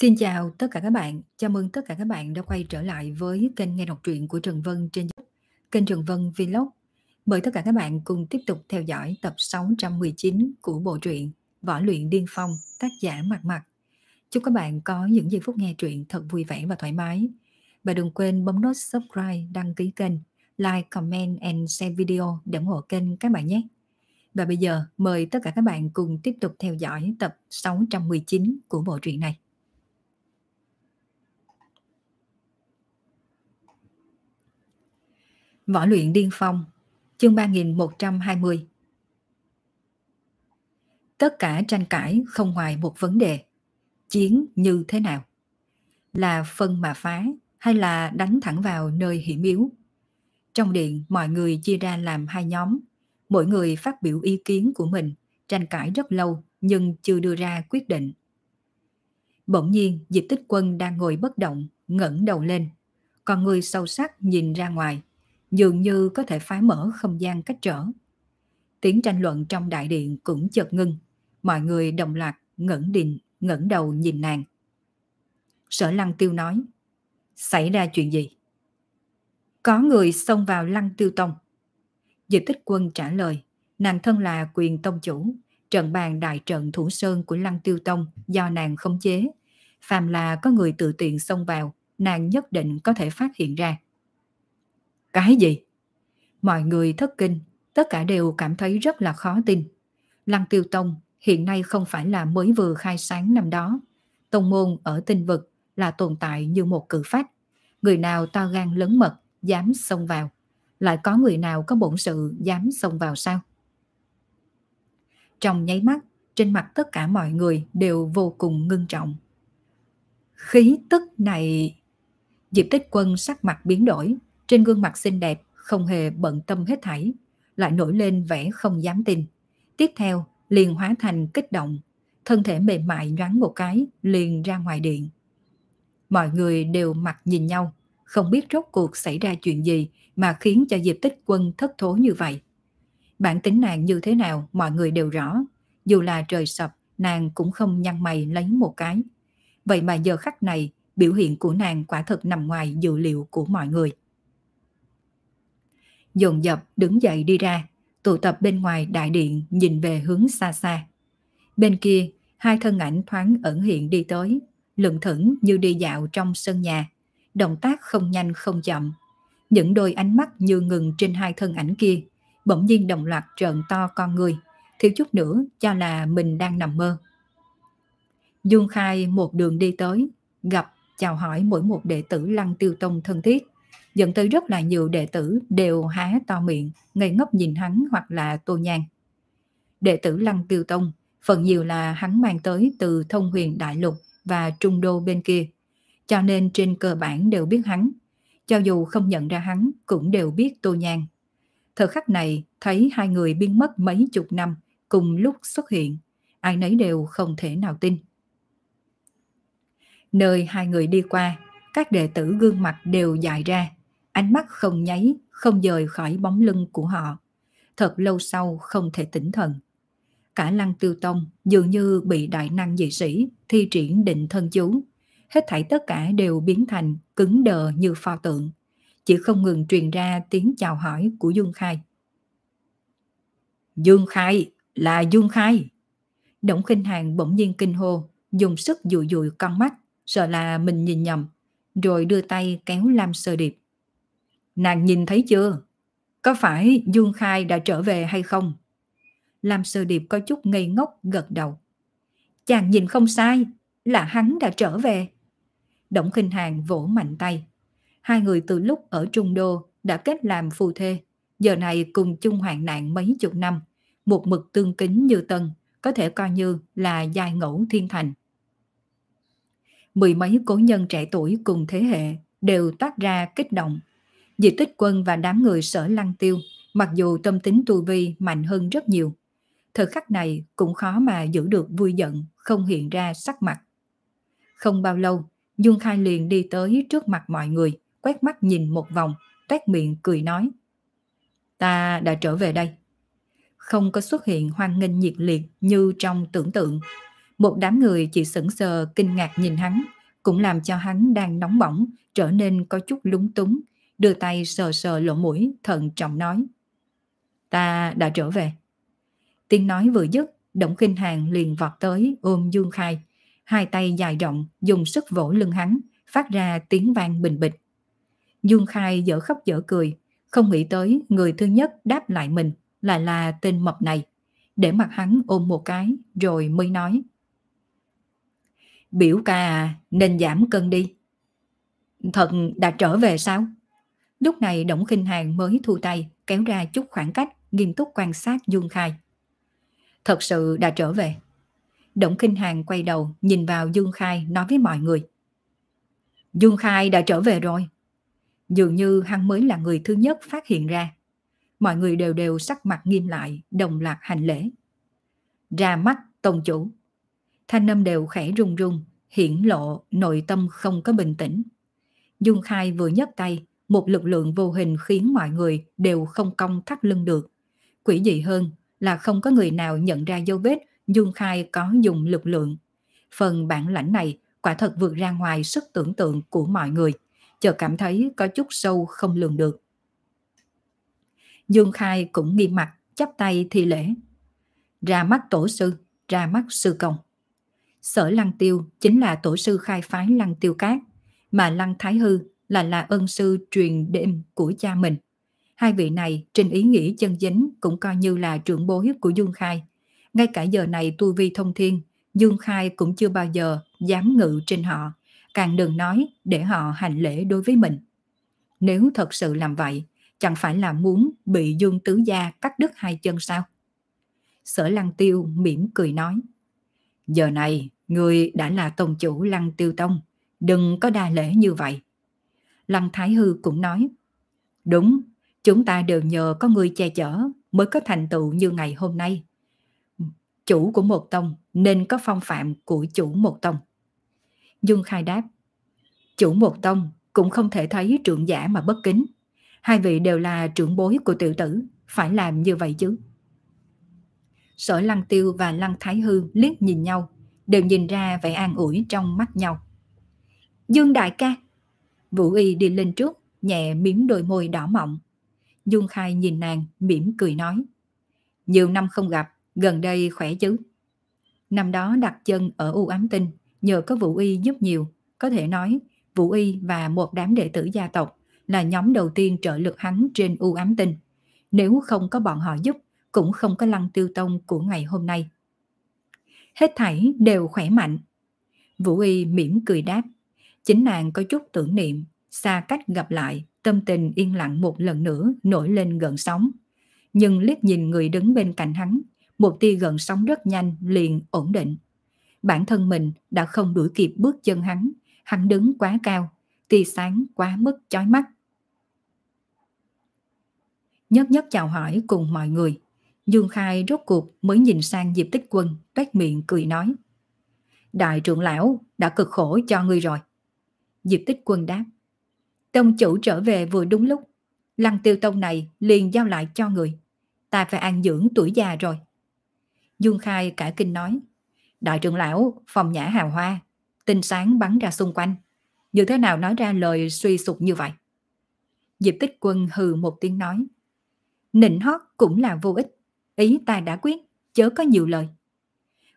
Xin chào tất cả các bạn, chào mừng tất cả các bạn đã quay trở lại với kênh nghe đọc truyện của Trần Vân trên kênh Trần Vân Vlog. Mời tất cả các bạn cùng tiếp tục theo dõi tập 619 của bộ truyện Võ luyện điên phong, tác giả Mặt Mặt. Chúc các bạn có những giây phút nghe truyện thật vui vẻ và thoải mái. Và đừng quên bấm nút subscribe, đăng ký kênh, like, comment and share video để ủng hộ kênh các bạn nhé. Và bây giờ mời tất cả các bạn cùng tiếp tục theo dõi tập 619 của bộ truyện này. Võ luyện điên phong, chương 3120 Tất cả tranh cãi không ngoài một vấn đề. Chiến như thế nào? Là phân mà phá hay là đánh thẳng vào nơi hiểm yếu? Trong điện, mọi người chia ra làm hai nhóm. Mỗi người phát biểu ý kiến của mình, tranh cãi rất lâu nhưng chưa đưa ra quyết định. Bỗng nhiên, Diệp Tích Quân đang ngồi bất động, ngẩng đầu lên. Còn người sâu sắc nhìn ra ngoài, dường như có thể phá mở không gian cách trở. Tiếng tranh luận trong đại điện cũng chợt ngưng, mọi người đồng loạt ngẩng đình, ngẩng đầu nhìn nàng. Sở Lăng Tiêu nói, xảy ra chuyện gì? Có người xông vào Lăng Tiêu Tông. Diệp Tích Quân trả lời, nàng thân là quyền tông chủ, trận bàn đại trận thủ sơn của Lăng Tiêu Tông do nàng khống chế. Phàm là có người tự tiện xông vào, nàng nhất định có thể phát hiện ra. Cái gì? Mọi người thất kinh, tất cả đều cảm thấy rất là khó tin. Lăng Tiêu Tông hiện nay không phải là mới vừa khai sáng năm đó. Tông môn ở tinh vực là tồn tại như một cử phách. Người nào to gan lớn mật, dám xông vào. Lại có người nào có bổn sự dám xông vào sao? Trong nháy mắt, trên mặt tất cả mọi người đều vô cùng ngưng trọng. Khí tức này... Diệp tích quân sắc mặt biến đổi, trên gương mặt xinh đẹp không hề bận tâm hết thảy, lại nổi lên vẻ không dám tin. Tiếp theo, liền hóa thành kích động, thân thể mềm mại nhoáng một cái, liền ra ngoài điện. Mọi người đều mặt nhìn nhau, không biết rốt cuộc xảy ra chuyện gì mà khiến cho Diệp Tích Quân thất thố như vậy. Bản tính nàng như thế nào mọi người đều rõ, dù là trời sập, nàng cũng không nhăn mày lấy một cái. Vậy mà giờ khắc này, biểu hiện của nàng quả thật nằm ngoài dự liệu của mọi người dồn dập đứng dậy đi ra, tụ tập bên ngoài đại điện nhìn về hướng xa xa. Bên kia, hai thân ảnh thoáng ẩn hiện đi tới, lững thững như đi dạo trong sân nhà, động tác không nhanh không chậm. Những đôi ánh mắt như ngừng trên hai thân ảnh kia, bỗng nhiên đồng loạt trợn to con người, thiếu chút nữa cho là mình đang nằm mơ. Dương Khai một đường đi tới, gặp, chào hỏi mỗi một đệ tử Lăng Tiêu Tông thân thiết dẫn tới rất là nhiều đệ tử đều há to miệng, ngây ngốc nhìn hắn hoặc là tô nhan. Đệ tử Lăng Tiêu Tông, phần nhiều là hắn mang tới từ thông huyền đại lục và trung đô bên kia, cho nên trên cơ bản đều biết hắn. Cho dù không nhận ra hắn, cũng đều biết tô nhan. Thời khắc này, thấy hai người biến mất mấy chục năm, cùng lúc xuất hiện, ai nấy đều không thể nào tin. Nơi hai người đi qua, các đệ tử gương mặt đều dài ra, ánh mắt không nháy, không rời khỏi bóng lưng của họ. Thật lâu sau không thể tỉnh thần. Cả lăng tiêu tông dường như bị đại năng dị sĩ thi triển định thân chú. Hết thảy tất cả đều biến thành cứng đờ như pho tượng. Chỉ không ngừng truyền ra tiếng chào hỏi của Dương Khai. Dương Khai, là Dương Khai. Động khinh hàng bỗng nhiên kinh hô, dùng sức dụi dụi con mắt, sợ là mình nhìn nhầm, rồi đưa tay kéo Lam Sơ Điệp. Nàng nhìn thấy chưa? Có phải Dương Khai đã trở về hay không? Lam Sơ Điệp có chút ngây ngốc gật đầu. Chàng nhìn không sai, là hắn đã trở về. Động kinh hàng vỗ mạnh tay. Hai người từ lúc ở Trung Đô đã kết làm phù thê, giờ này cùng chung hoạn nạn mấy chục năm, một mực tương kính như tân, có thể coi như là giai ngẫu thiên thành. Mười mấy cố nhân trẻ tuổi cùng thế hệ đều toát ra kích động Diệp tích quân và đám người sở lăng tiêu, mặc dù tâm tính tu vi mạnh hơn rất nhiều, thời khắc này cũng khó mà giữ được vui giận, không hiện ra sắc mặt. Không bao lâu, Dương Khai liền đi tới trước mặt mọi người, quét mắt nhìn một vòng, tét miệng cười nói. Ta đã trở về đây. Không có xuất hiện hoan nghênh nhiệt liệt như trong tưởng tượng, Một đám người chỉ sững sờ kinh ngạc nhìn hắn, cũng làm cho hắn đang nóng bỏng, trở nên có chút lúng túng, đưa tay sờ sờ lỗ mũi, thận trọng nói. Ta đã trở về. Tiếng nói vừa dứt, Động Kinh Hàng liền vọt tới ôm Dương Khai, hai tay dài rộng dùng sức vỗ lưng hắn, phát ra tiếng vang bình bịch. Dương Khai dở khóc dở cười, không nghĩ tới người thứ nhất đáp lại mình lại là tên mập này. Để mặt hắn ôm một cái rồi mới nói. Biểu ca à, nên giảm cân đi. Thật đã trở về sao? Lúc này Đổng Kinh Hàng mới thu tay, kéo ra chút khoảng cách, nghiêm túc quan sát Dương Khai. Thật sự đã trở về. Đổng Kinh Hàng quay đầu, nhìn vào Dương Khai, nói với mọi người. Dương Khai đã trở về rồi. Dường như hắn mới là người thứ nhất phát hiện ra. Mọi người đều đều sắc mặt nghiêm lại, đồng loạt hành lễ. Ra mắt tông chủ. Thanh âm đều khẽ run run, hiển lộ nội tâm không có bình tĩnh. Dương Khai vừa nhấc tay, một lực lượng vô hình khiến mọi người đều không cong thắt lưng được. Quỷ dị hơn là không có người nào nhận ra dấu vết Dương Khai có dùng lực lượng. Phần bản lãnh này quả thật vượt ra ngoài sức tưởng tượng của mọi người, chờ cảm thấy có chút sâu không lường được. Dương Khai cũng nghiêm mặt, chắp tay thi lễ. Ra mắt tổ sư, ra mắt sư công. Sở Lăng Tiêu chính là tổ sư khai phái Lăng Tiêu Cát, mà Lăng Thái Hư là là ân sư truyền đêm của cha mình. Hai vị này trên ý nghĩa chân dính cũng coi như là trưởng bối của Dương Khai. Ngay cả giờ này tu vi thông thiên, Dương Khai cũng chưa bao giờ dám ngự trên họ, càng đừng nói để họ hành lễ đối với mình. Nếu thật sự làm vậy, chẳng phải là muốn bị Dương Tứ Gia cắt đứt hai chân sao? Sở Lăng Tiêu mỉm cười nói. Giờ này, người đã là tông chủ Lăng Tiêu Tông, đừng có đa lễ như vậy. Lăng Thái Hư cũng nói. Đúng, chúng ta đều nhờ có người che chở mới có thành tựu như ngày hôm nay. Chủ của một tông nên có phong phạm của chủ một tông. Dương Khai đáp. Chủ một tông cũng không thể thấy trưởng giả mà bất kính. Hai vị đều là trưởng bối của tiểu tử, phải làm như vậy chứ. Sở Lăng Tiêu và Lăng Thái Hư liếc nhìn nhau, đều nhìn ra vẻ an ủi trong mắt nhau. Dương đại ca! Vũ Y đi lên trước, nhẹ miếm đôi môi đỏ mọng. Dung Khai nhìn nàng, mỉm cười nói. Nhiều năm không gặp, gần đây khỏe chứ. Năm đó đặt chân ở U ám tinh, nhờ có Vũ Y giúp nhiều, có thể nói Vũ Y và một đám đệ tử gia tộc là nhóm đầu tiên trợ lực hắn trên U ám tinh. Nếu không có bọn họ giúp, cũng không có lăng tiêu tông của ngày hôm nay. Hết thảy đều khỏe mạnh. Vũ Y mỉm cười đáp. Chính nàng có chút tưởng niệm, xa cách gặp lại, tâm tình yên lặng một lần nữa nổi lên gần sóng. Nhưng liếc nhìn người đứng bên cạnh hắn, một tia gần sóng rất nhanh liền ổn định. Bản thân mình đã không đuổi kịp bước chân hắn, hắn đứng quá cao, tia sáng quá mức chói mắt. Nhất nhất chào hỏi cùng mọi người. Dương Khai rốt cuộc mới nhìn sang Diệp Tích Quân, toét miệng cười nói. Đại trưởng lão đã cực khổ cho ngươi rồi. Diệp Tích Quân đáp. Tông chủ trở về vừa đúng lúc. Lăng tiêu tông này liền giao lại cho người. Ta phải an dưỡng tuổi già rồi. Dương Khai cả kinh nói. Đại trưởng lão, phòng nhã hào hoa, tinh sáng bắn ra xung quanh. Như thế nào nói ra lời suy sụp như vậy? Diệp tích quân hừ một tiếng nói. Nịnh hót cũng là vô ích. Ý ta đã quyết, chớ có nhiều lời.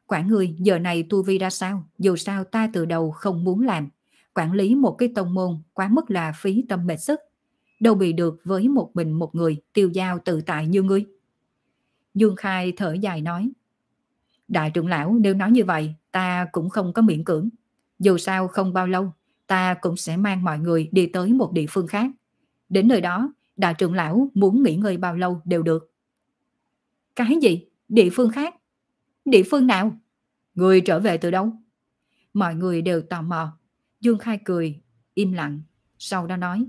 Quản người giờ này tu vi ra sao, dù sao ta từ đầu không muốn làm. Quản lý một cái tông môn quá mức là phí tâm mệt sức. Đâu bị được với một mình một người tiêu giao tự tại như ngươi. Dương Khai thở dài nói. Đại trưởng lão nếu nói như vậy, ta cũng không có miễn cưỡng. Dù sao không bao lâu, ta cũng sẽ mang mọi người đi tới một địa phương khác. Đến nơi đó, đại trưởng lão muốn nghỉ ngơi bao lâu đều được. Cái gì? Địa phương khác? Địa phương nào? Người trở về từ đâu? Mọi người đều tò mò. Dương Khai cười, im lặng, sau đó nói.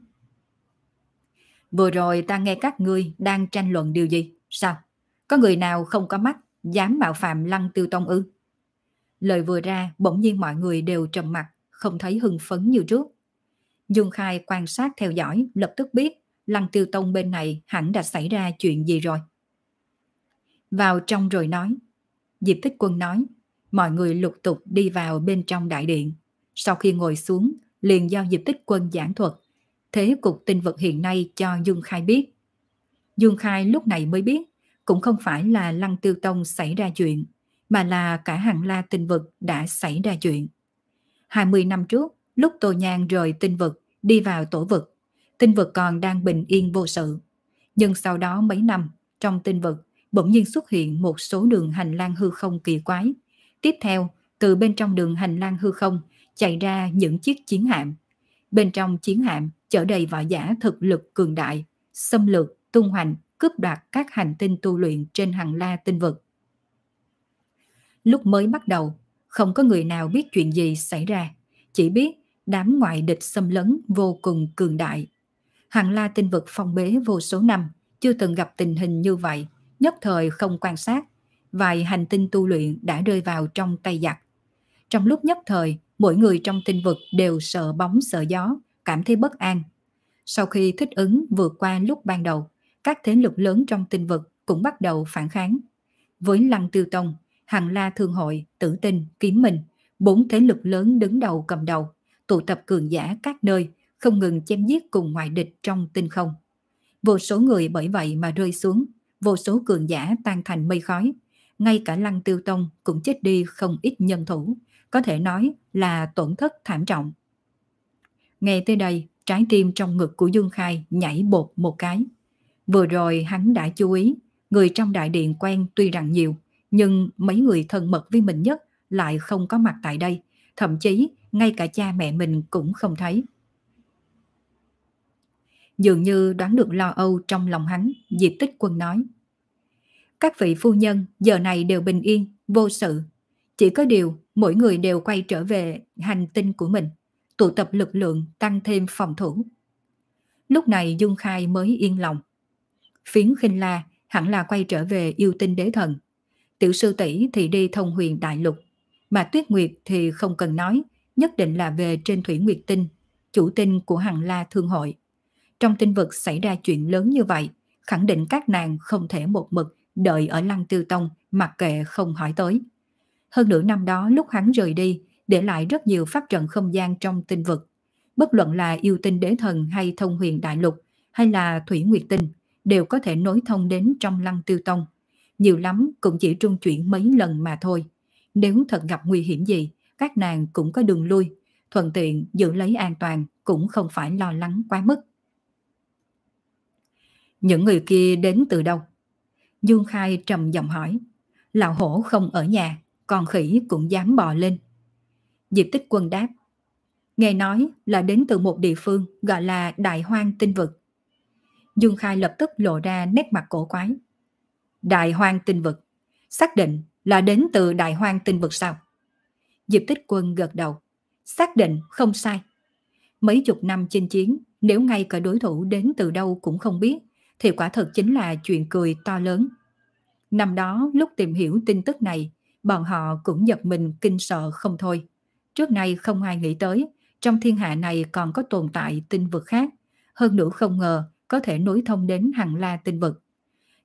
Vừa rồi ta nghe các ngươi đang tranh luận điều gì? Sao? Có người nào không có mắt, dám mạo phạm lăng tiêu tông ư? Lời vừa ra, bỗng nhiên mọi người đều trầm mặt, không thấy hưng phấn như trước. Dương Khai quan sát theo dõi, lập tức biết lăng tiêu tông bên này hẳn đã xảy ra chuyện gì rồi. Vào trong rồi nói. Diệp Thích Quân nói, mọi người lục tục đi vào bên trong đại điện. Sau khi ngồi xuống, liền giao Diệp Tích Quân giảng thuật, thế cục tinh vực hiện nay cho Dương Khai biết. Dương Khai lúc này mới biết, cũng không phải là Lăng Tiêu Tông xảy ra chuyện, mà là cả hàng la tinh vực đã xảy ra chuyện. 20 năm trước, lúc Tô Nhan rời tinh vực, đi vào tổ vực, tinh vực còn đang bình yên vô sự. Nhưng sau đó mấy năm, trong tinh vực, bỗng nhiên xuất hiện một số đường hành lang hư không kỳ quái. Tiếp theo, từ bên trong đường hành lang hư không chạy ra những chiếc chiến hạm. Bên trong chiến hạm chở đầy võ giả thực lực cường đại, xâm lược, tung hoành, cướp đoạt các hành tinh tu luyện trên hàng la tinh vực. Lúc mới bắt đầu, không có người nào biết chuyện gì xảy ra, chỉ biết đám ngoại địch xâm lấn vô cùng cường đại. Hàng la tinh vực phong bế vô số năm, chưa từng gặp tình hình như vậy, nhất thời không quan sát, vài hành tinh tu luyện đã rơi vào trong tay giặc. Trong lúc nhất thời, mỗi người trong tinh vực đều sợ bóng sợ gió, cảm thấy bất an. Sau khi thích ứng vượt qua lúc ban đầu, các thế lực lớn trong tinh vực cũng bắt đầu phản kháng. Với Lăng Tiêu Tông, Hàng La Thương Hội, Tử Tinh, Kiếm Minh, bốn thế lực lớn đứng đầu cầm đầu, tụ tập cường giả các nơi, không ngừng chém giết cùng ngoại địch trong tinh không. Vô số người bởi vậy mà rơi xuống, vô số cường giả tan thành mây khói. Ngay cả Lăng Tiêu Tông cũng chết đi không ít nhân thủ, có thể nói là tổn thất thảm trọng. Nghe tới đây, trái tim trong ngực của Dương Khai nhảy bột một cái. Vừa rồi hắn đã chú ý, người trong đại điện quen tuy rằng nhiều, nhưng mấy người thân mật với mình nhất lại không có mặt tại đây, thậm chí ngay cả cha mẹ mình cũng không thấy. Dường như đoán được lo âu trong lòng hắn, Diệp Tích Quân nói. Các vị phu nhân giờ này đều bình yên, vô sự. Chỉ có điều mỗi người đều quay trở về hành tinh của mình, tụ tập lực lượng tăng thêm phòng thủ. Lúc này Dung Khai mới yên lòng. Phiến khinh la hẳn là quay trở về yêu tinh đế thần. Tiểu sư tỷ thì đi thông huyền đại lục. Mà Tuyết Nguyệt thì không cần nói, nhất định là về trên thủy nguyệt tinh, chủ tinh của Hằng La Thương Hội. Trong tinh vực xảy ra chuyện lớn như vậy, khẳng định các nàng không thể một mực đợi ở Lăng Tiêu Tông mặc kệ không hỏi tới. Hơn nửa năm đó lúc hắn rời đi, để lại rất nhiều pháp trận không gian trong tinh vực. Bất luận là yêu tinh đế thần hay thông huyền đại lục, hay là thủy nguyệt tinh, đều có thể nối thông đến trong Lăng Tiêu Tông. Nhiều lắm cũng chỉ trung chuyển mấy lần mà thôi. Nếu thật gặp nguy hiểm gì, các nàng cũng có đường lui, thuận tiện giữ lấy an toàn cũng không phải lo lắng quá mức. Những người kia đến từ đâu? Dương Khai trầm giọng hỏi. Lão hổ không ở nhà, còn khỉ cũng dám bò lên. Diệp Tích Quân đáp. Nghe nói là đến từ một địa phương gọi là Đại Hoang Tinh Vực. Dương Khai lập tức lộ ra nét mặt cổ quái. Đại Hoang Tinh Vực. Xác định là đến từ Đại Hoang Tinh Vực sao? Diệp Tích Quân gật đầu. Xác định không sai. Mấy chục năm chinh chiến, nếu ngay cả đối thủ đến từ đâu cũng không biết, thì quả thật chính là chuyện cười to lớn. Năm đó lúc tìm hiểu tin tức này, bọn họ cũng giật mình kinh sợ không thôi. Trước nay không ai nghĩ tới, trong thiên hạ này còn có tồn tại tinh vực khác. Hơn nữa không ngờ có thể nối thông đến hàng la tinh vực.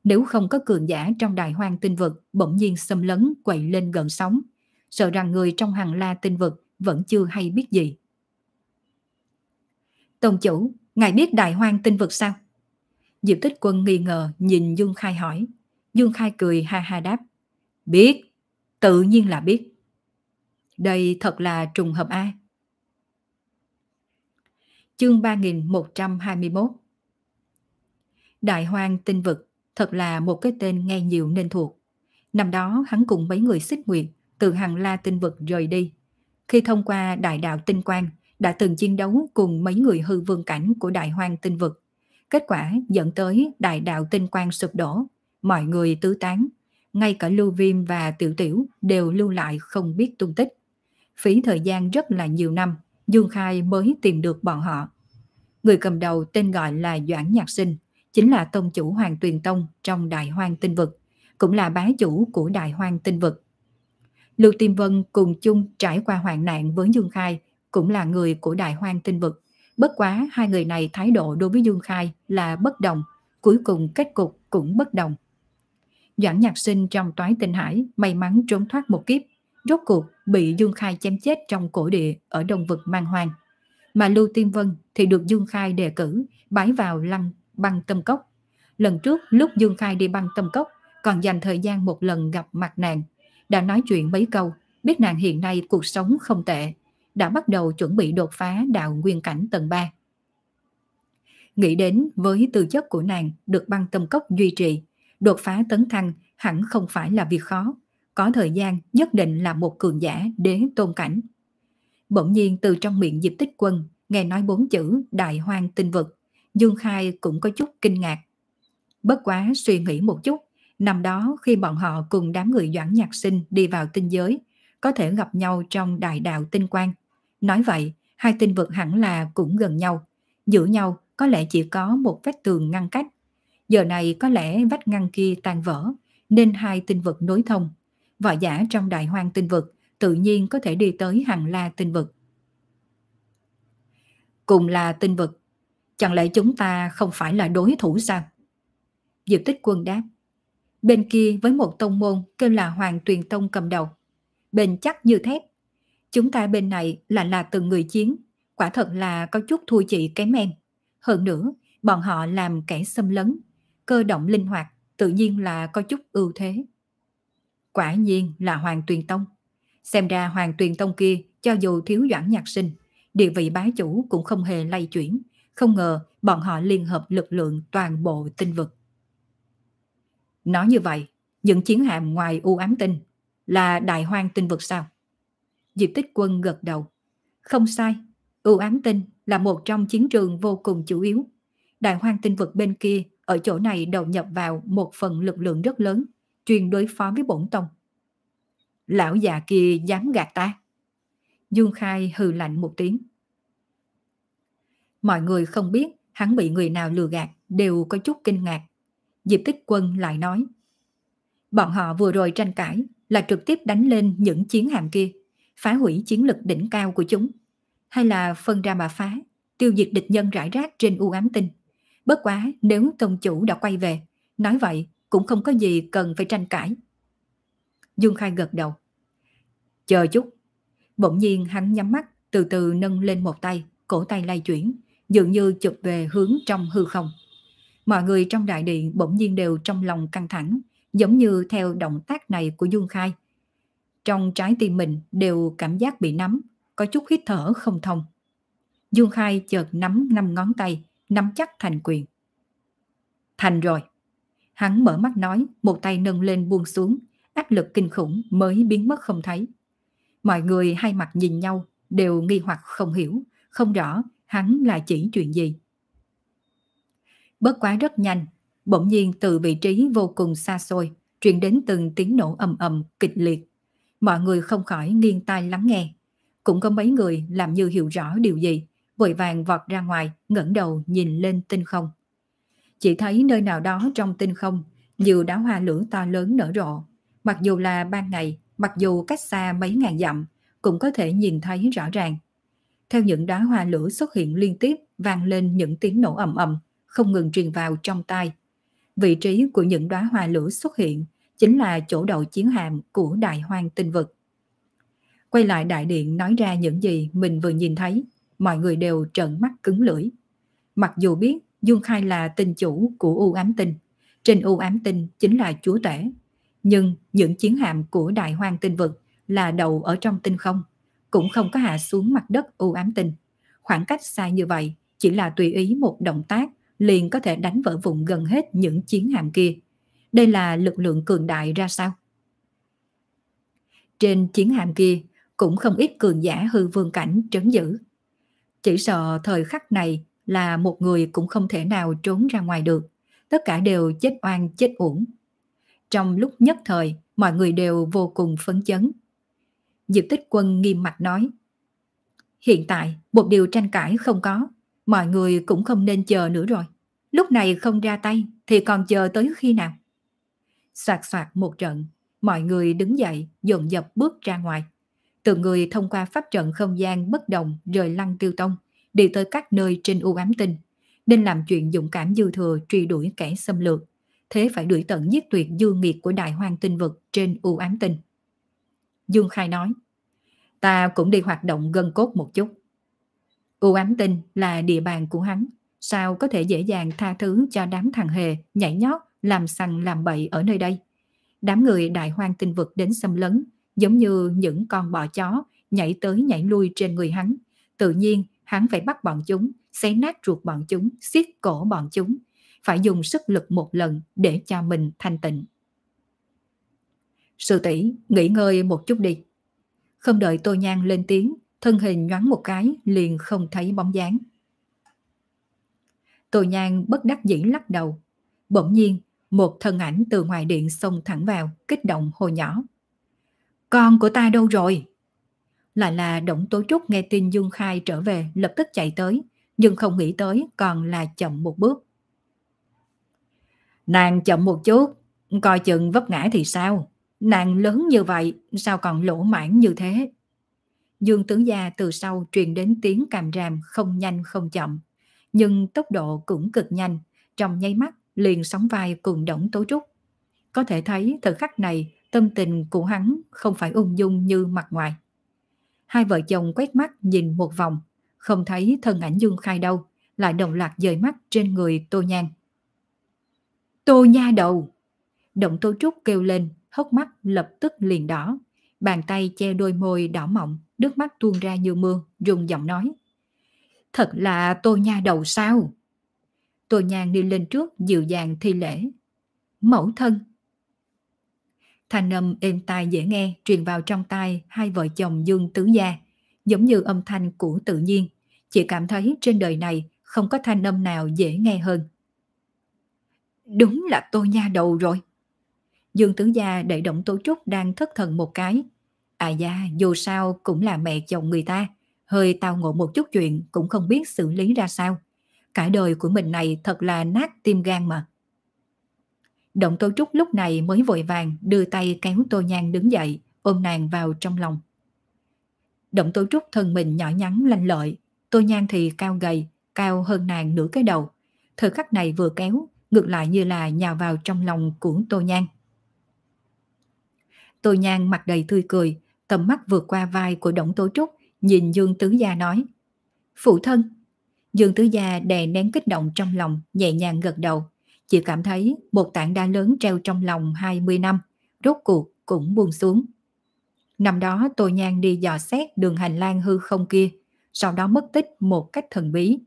Nếu không có cường giả trong đại hoang tinh vực bỗng nhiên xâm lấn quậy lên gần sóng, sợ rằng người trong hàng la tinh vực vẫn chưa hay biết gì. Tông chủ, ngài biết đại hoang tinh vực sao? Diệp Tích Quân nghi ngờ nhìn Dương Khai hỏi. Dương Khai cười ha ha đáp. Biết, tự nhiên là biết. Đây thật là trùng hợp A. Chương 3121 Đại hoang tinh vực thật là một cái tên nghe nhiều nên thuộc. Năm đó hắn cùng mấy người xích nguyệt từ hàng la tinh vực rời đi. Khi thông qua đại đạo tinh quang đã từng chiến đấu cùng mấy người hư vương cảnh của đại hoang tinh vực. Kết quả dẫn tới đại đạo tinh quang sụp đổ, mọi người tứ tán, ngay cả lưu viêm và tiểu tiểu đều lưu lại không biết tung tích. Phí thời gian rất là nhiều năm, Dương Khai mới tìm được bọn họ. Người cầm đầu tên gọi là Doãn Nhạc Sinh, chính là tông chủ Hoàng Tuyền Tông trong Đại Hoang Tinh Vực, cũng là bá chủ của Đại Hoang Tinh Vực. Lưu Tiêm Vân cùng chung trải qua hoạn nạn với Dương Khai, cũng là người của Đại Hoang Tinh Vực. Bất quá hai người này thái độ đối với Dương Khai là bất đồng, cuối cùng kết cục cũng bất đồng. Doãn nhạc sinh trong toái tinh hải may mắn trốn thoát một kiếp, rốt cuộc bị Dương Khai chém chết trong cổ địa ở đông vực mang hoàng. Mà Lưu Tiên Vân thì được Dương Khai đề cử bái vào lăng băng tâm cốc. Lần trước lúc Dương Khai đi băng tâm cốc còn dành thời gian một lần gặp mặt nàng. Đã nói chuyện mấy câu, biết nàng hiện nay cuộc sống không tệ, đã bắt đầu chuẩn bị đột phá đạo nguyên cảnh tầng 3. Nghĩ đến với tư chất của nàng được băng tâm cốc duy trì, đột phá tấn thăng hẳn không phải là việc khó, có thời gian nhất định là một cường giả đế tôn cảnh. Bỗng nhiên từ trong miệng Diệp Tích Quân nghe nói bốn chữ đại hoang tinh vực, Dương Khai cũng có chút kinh ngạc. Bất quá suy nghĩ một chút, năm đó khi bọn họ cùng đám người doãn nhạc sinh đi vào tinh giới, có thể gặp nhau trong đại đạo tinh quang. Nói vậy, hai tinh vực hẳn là cũng gần nhau, giữa nhau có lẽ chỉ có một vách tường ngăn cách. Giờ này có lẽ vách ngăn kia tan vỡ, nên hai tinh vực nối thông. Võ giả trong đại hoang tinh vực tự nhiên có thể đi tới hàng la tinh vực. Cùng là tinh vực, chẳng lẽ chúng ta không phải là đối thủ sao? Diệp tích quân đáp. Bên kia với một tông môn kêu là Hoàng Tuyền Tông cầm đầu. Bên chắc như thép. Chúng ta bên này là là từng người chiến. Quả thật là có chút thua chị kém em. Hơn nữa, bọn họ làm kẻ xâm lấn. Cơ động linh hoạt, tự nhiên là có chút ưu thế. Quả nhiên là Hoàng Tuyền Tông. Xem ra Hoàng Tuyền Tông kia cho dù thiếu doãn nhạc sinh, địa vị bá chủ cũng không hề lay chuyển. Không ngờ bọn họ liên hợp lực lượng toàn bộ tinh vực. Nói như vậy, những chiến hạm ngoài u ám tinh là đại hoang tinh vực sao? Diệp Tích Quân gật đầu. Không sai, u ám tinh là một trong chiến trường vô cùng chủ yếu. Đại hoang tinh vực bên kia ở chỗ này đầu nhập vào một phần lực lượng rất lớn, chuyên đối phó với bổn tông. Lão già kia dám gạt ta. Dương Khai hừ lạnh một tiếng. Mọi người không biết hắn bị người nào lừa gạt đều có chút kinh ngạc. Diệp Tích Quân lại nói. Bọn họ vừa rồi tranh cãi là trực tiếp đánh lên những chiến hạm kia, phá hủy chiến lực đỉnh cao của chúng. Hay là phân ra mà phá, tiêu diệt địch nhân rải rác trên u ám tinh. Bất quá nếu công chủ đã quay về, nói vậy cũng không có gì cần phải tranh cãi. Dương Khai gật đầu. Chờ chút. Bỗng nhiên hắn nhắm mắt, từ từ nâng lên một tay, cổ tay lay chuyển, dường như chụp về hướng trong hư không. Mọi người trong đại điện bỗng nhiên đều trong lòng căng thẳng, giống như theo động tác này của Dương Khai. Trong trái tim mình đều cảm giác bị nắm, có chút hít thở không thông. Dương Khai chợt nắm năm ngón tay, nắm chắc thành quyền. Thành rồi. Hắn mở mắt nói, một tay nâng lên buông xuống, áp lực kinh khủng mới biến mất không thấy. Mọi người hai mặt nhìn nhau, đều nghi hoặc không hiểu, không rõ hắn là chỉ chuyện gì. Bất quá rất nhanh, bỗng nhiên từ vị trí vô cùng xa xôi, truyền đến từng tiếng nổ ầm ầm kịch liệt. Mọi người không khỏi nghiêng tai lắng nghe. Cũng có mấy người làm như hiểu rõ điều gì, vội vàng vọt ra ngoài, ngẩng đầu nhìn lên tinh không. Chỉ thấy nơi nào đó trong tinh không, nhiều đá hoa lửa to lớn nở rộ. Mặc dù là ban ngày, mặc dù cách xa mấy ngàn dặm, cũng có thể nhìn thấy rõ ràng. Theo những đá hoa lửa xuất hiện liên tiếp, vang lên những tiếng nổ ầm ầm, không ngừng truyền vào trong tai. Vị trí của những đóa hoa lửa xuất hiện chính là chỗ đầu chiến hạm của đại hoang tinh vực. Quay lại đại điện nói ra những gì mình vừa nhìn thấy, mọi người đều trợn mắt cứng lưỡi. Mặc dù biết Dương Khai là tinh chủ của U ám tinh, trên U ám tinh chính là chúa tể, nhưng những chiến hạm của đại hoang tinh vực là đầu ở trong tinh không, cũng không có hạ xuống mặt đất U ám tinh. Khoảng cách xa như vậy chỉ là tùy ý một động tác liền có thể đánh vỡ vùng gần hết những chiến hạm kia. Đây là lực lượng cường đại ra sao? Trên chiến hạm kia cũng không ít cường giả hư vương cảnh trấn giữ. Chỉ sợ thời khắc này là một người cũng không thể nào trốn ra ngoài được. Tất cả đều chết oan chết uổng. Trong lúc nhất thời, mọi người đều vô cùng phấn chấn. Diệp Tích Quân nghiêm mặt nói Hiện tại, một điều tranh cãi không có, mọi người cũng không nên chờ nữa rồi. Lúc này không ra tay thì còn chờ tới khi nào? Soạt soạt một trận, mọi người đứng dậy dồn dập bước ra ngoài. Từng người thông qua pháp trận không gian bất đồng rời lăng tiêu tông, đi tới các nơi trên u ám tinh, nên làm chuyện dũng cảm dư thừa truy đuổi kẻ xâm lược. Thế phải đuổi tận giết tuyệt dư nghiệt của đại hoang tinh vực trên u ám tinh. Dương Khai nói. Ta cũng đi hoạt động gân cốt một chút. U ám tinh là địa bàn của hắn, sao có thể dễ dàng tha thứ cho đám thằng hề nhảy nhót làm sằng làm bậy ở nơi đây. Đám người đại hoang tinh vực đến xâm lấn, giống như những con bò chó nhảy tới nhảy lui trên người hắn. Tự nhiên hắn phải bắt bọn chúng, xé nát ruột bọn chúng, xiết cổ bọn chúng, phải dùng sức lực một lần để cho mình thanh tịnh. Sư tỷ nghỉ ngơi một chút đi. Không đợi Tô Nhan lên tiếng, thân hình nhoáng một cái liền không thấy bóng dáng. Tô Nhan bất đắc dĩ lắc đầu. Bỗng nhiên, một thân ảnh từ ngoài điện xông thẳng vào, kích động hồi nhỏ. Con của ta đâu rồi? Lại là Động Tố Trúc nghe tin Dương Khai trở về lập tức chạy tới, nhưng không nghĩ tới còn là chậm một bước. Nàng chậm một chút, coi chừng vấp ngã thì sao? Nàng lớn như vậy, sao còn lỗ mãn như thế? Dương tướng gia từ sau truyền đến tiếng càm ràm không nhanh không chậm, nhưng tốc độ cũng cực nhanh, trong nháy mắt liền sóng vai cùng Đổng Tố Trúc. Có thể thấy thời khắc này tâm tình của hắn không phải ung dung như mặt ngoài. Hai vợ chồng quét mắt nhìn một vòng, không thấy thân ảnh Dương Khai đâu, lại đồng loạt dời mắt trên người Tô Nhan. Tô nha đầu! Động Tô Trúc kêu lên, hốc mắt lập tức liền đỏ. Bàn tay che đôi môi đỏ mọng, nước mắt tuôn ra như mưa, rung giọng nói. Thật là Tô nha đầu sao? Tô Nhan đi lên trước dịu dàng thi lễ. Mẫu thân! Thanh âm êm tai dễ nghe truyền vào trong tai hai vợ chồng Dương Tứ Gia, giống như âm thanh của tự nhiên. Chị cảm thấy trên đời này không có thanh âm nào dễ nghe hơn. Đúng là tôi nha đầu rồi. Dương Tứ Gia đẩy động tố trúc đang thất thần một cái. À da, dù sao cũng là mẹ chồng người ta. Hơi tao ngộ một chút chuyện cũng không biết xử lý ra sao. Cả đời của mình này thật là nát tim gan mà. Động Tô Trúc lúc này mới vội vàng đưa tay kéo Tô Nhan đứng dậy, ôm nàng vào trong lòng. Động Tô Trúc thân mình nhỏ nhắn lanh lợi, Tô Nhan thì cao gầy, cao hơn nàng nửa cái đầu. Thời khắc này vừa kéo, ngược lại như là nhào vào trong lòng của Tô Nhan. Tô Nhan mặt đầy tươi cười, tầm mắt vượt qua vai của Động Tố Trúc, nhìn Dương Tứ Gia nói. Phụ thân! Dương Tứ Gia đè nén kích động trong lòng, nhẹ nhàng gật đầu. Chỉ cảm thấy một tảng đá lớn treo trong lòng 20 năm, rốt cuộc cũng buông xuống. Năm đó tôi Nhan đi dò xét đường hành lang hư không kia, sau đó mất tích một cách thần bí.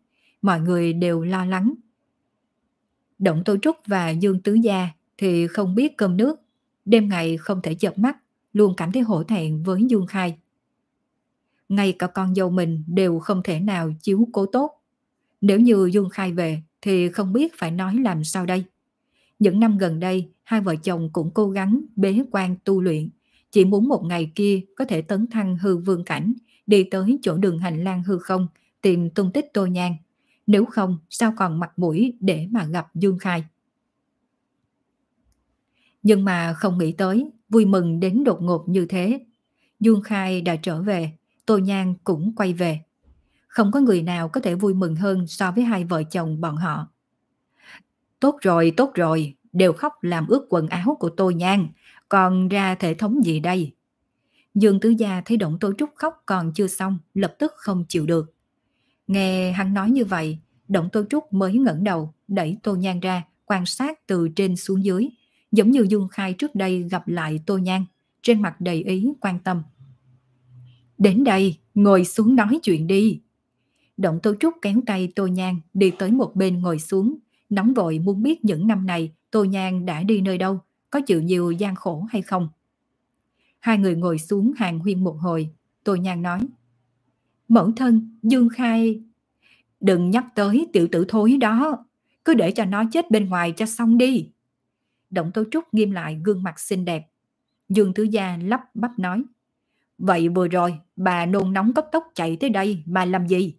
Mọi người đều lo lắng. Động Tô Trúc và Dương Tứ Gia thì không biết cơm nước, đêm ngày không thể chợp mắt, luôn cảm thấy hổ thẹn với Dương Khai. Ngay cả con dâu mình đều không thể nào chiếu cố tốt. Nếu như Dương Khai về thì không biết phải nói làm sao đây. Những năm gần đây, hai vợ chồng cũng cố gắng bế quan tu luyện, chỉ muốn một ngày kia có thể tấn thăng hư vương cảnh, đi tới chỗ đường hành lang hư không, tìm tung tích tô nhan. Nếu không, sao còn mặt mũi để mà gặp Dương Khai. Nhưng mà không nghĩ tới, vui mừng đến đột ngột như thế. Dương Khai đã trở về, Tô Nhan cũng quay về. Không có người nào có thể vui mừng hơn so với hai vợ chồng bọn họ. Tốt rồi, tốt rồi, đều khóc làm ướt quần áo của tôi nhan, còn ra thể thống gì đây? Dương Tứ Gia thấy Động Tô Trúc khóc còn chưa xong, lập tức không chịu được. Nghe hắn nói như vậy, Động Tô Trúc mới ngẩng đầu, đẩy Tô Nhan ra, quan sát từ trên xuống dưới, giống như Dương Khai trước đây gặp lại Tô Nhan, trên mặt đầy ý quan tâm. Đến đây, ngồi xuống nói chuyện đi. Động Tô Trúc kéo tay Tô Nhan đi tới một bên ngồi xuống, nóng vội muốn biết những năm này Tô Nhan đã đi nơi đâu, có chịu nhiều gian khổ hay không. Hai người ngồi xuống hàng huyên một hồi, Tô Nhan nói. Mẫu thân, Dương Khai... Đừng nhắc tới tiểu tử thối đó, cứ để cho nó chết bên ngoài cho xong đi. Động Tô Trúc nghiêm lại gương mặt xinh đẹp. Dương Thứ Gia lắp bắp nói. Vậy vừa rồi, bà nôn nóng cấp tốc chạy tới đây mà làm gì?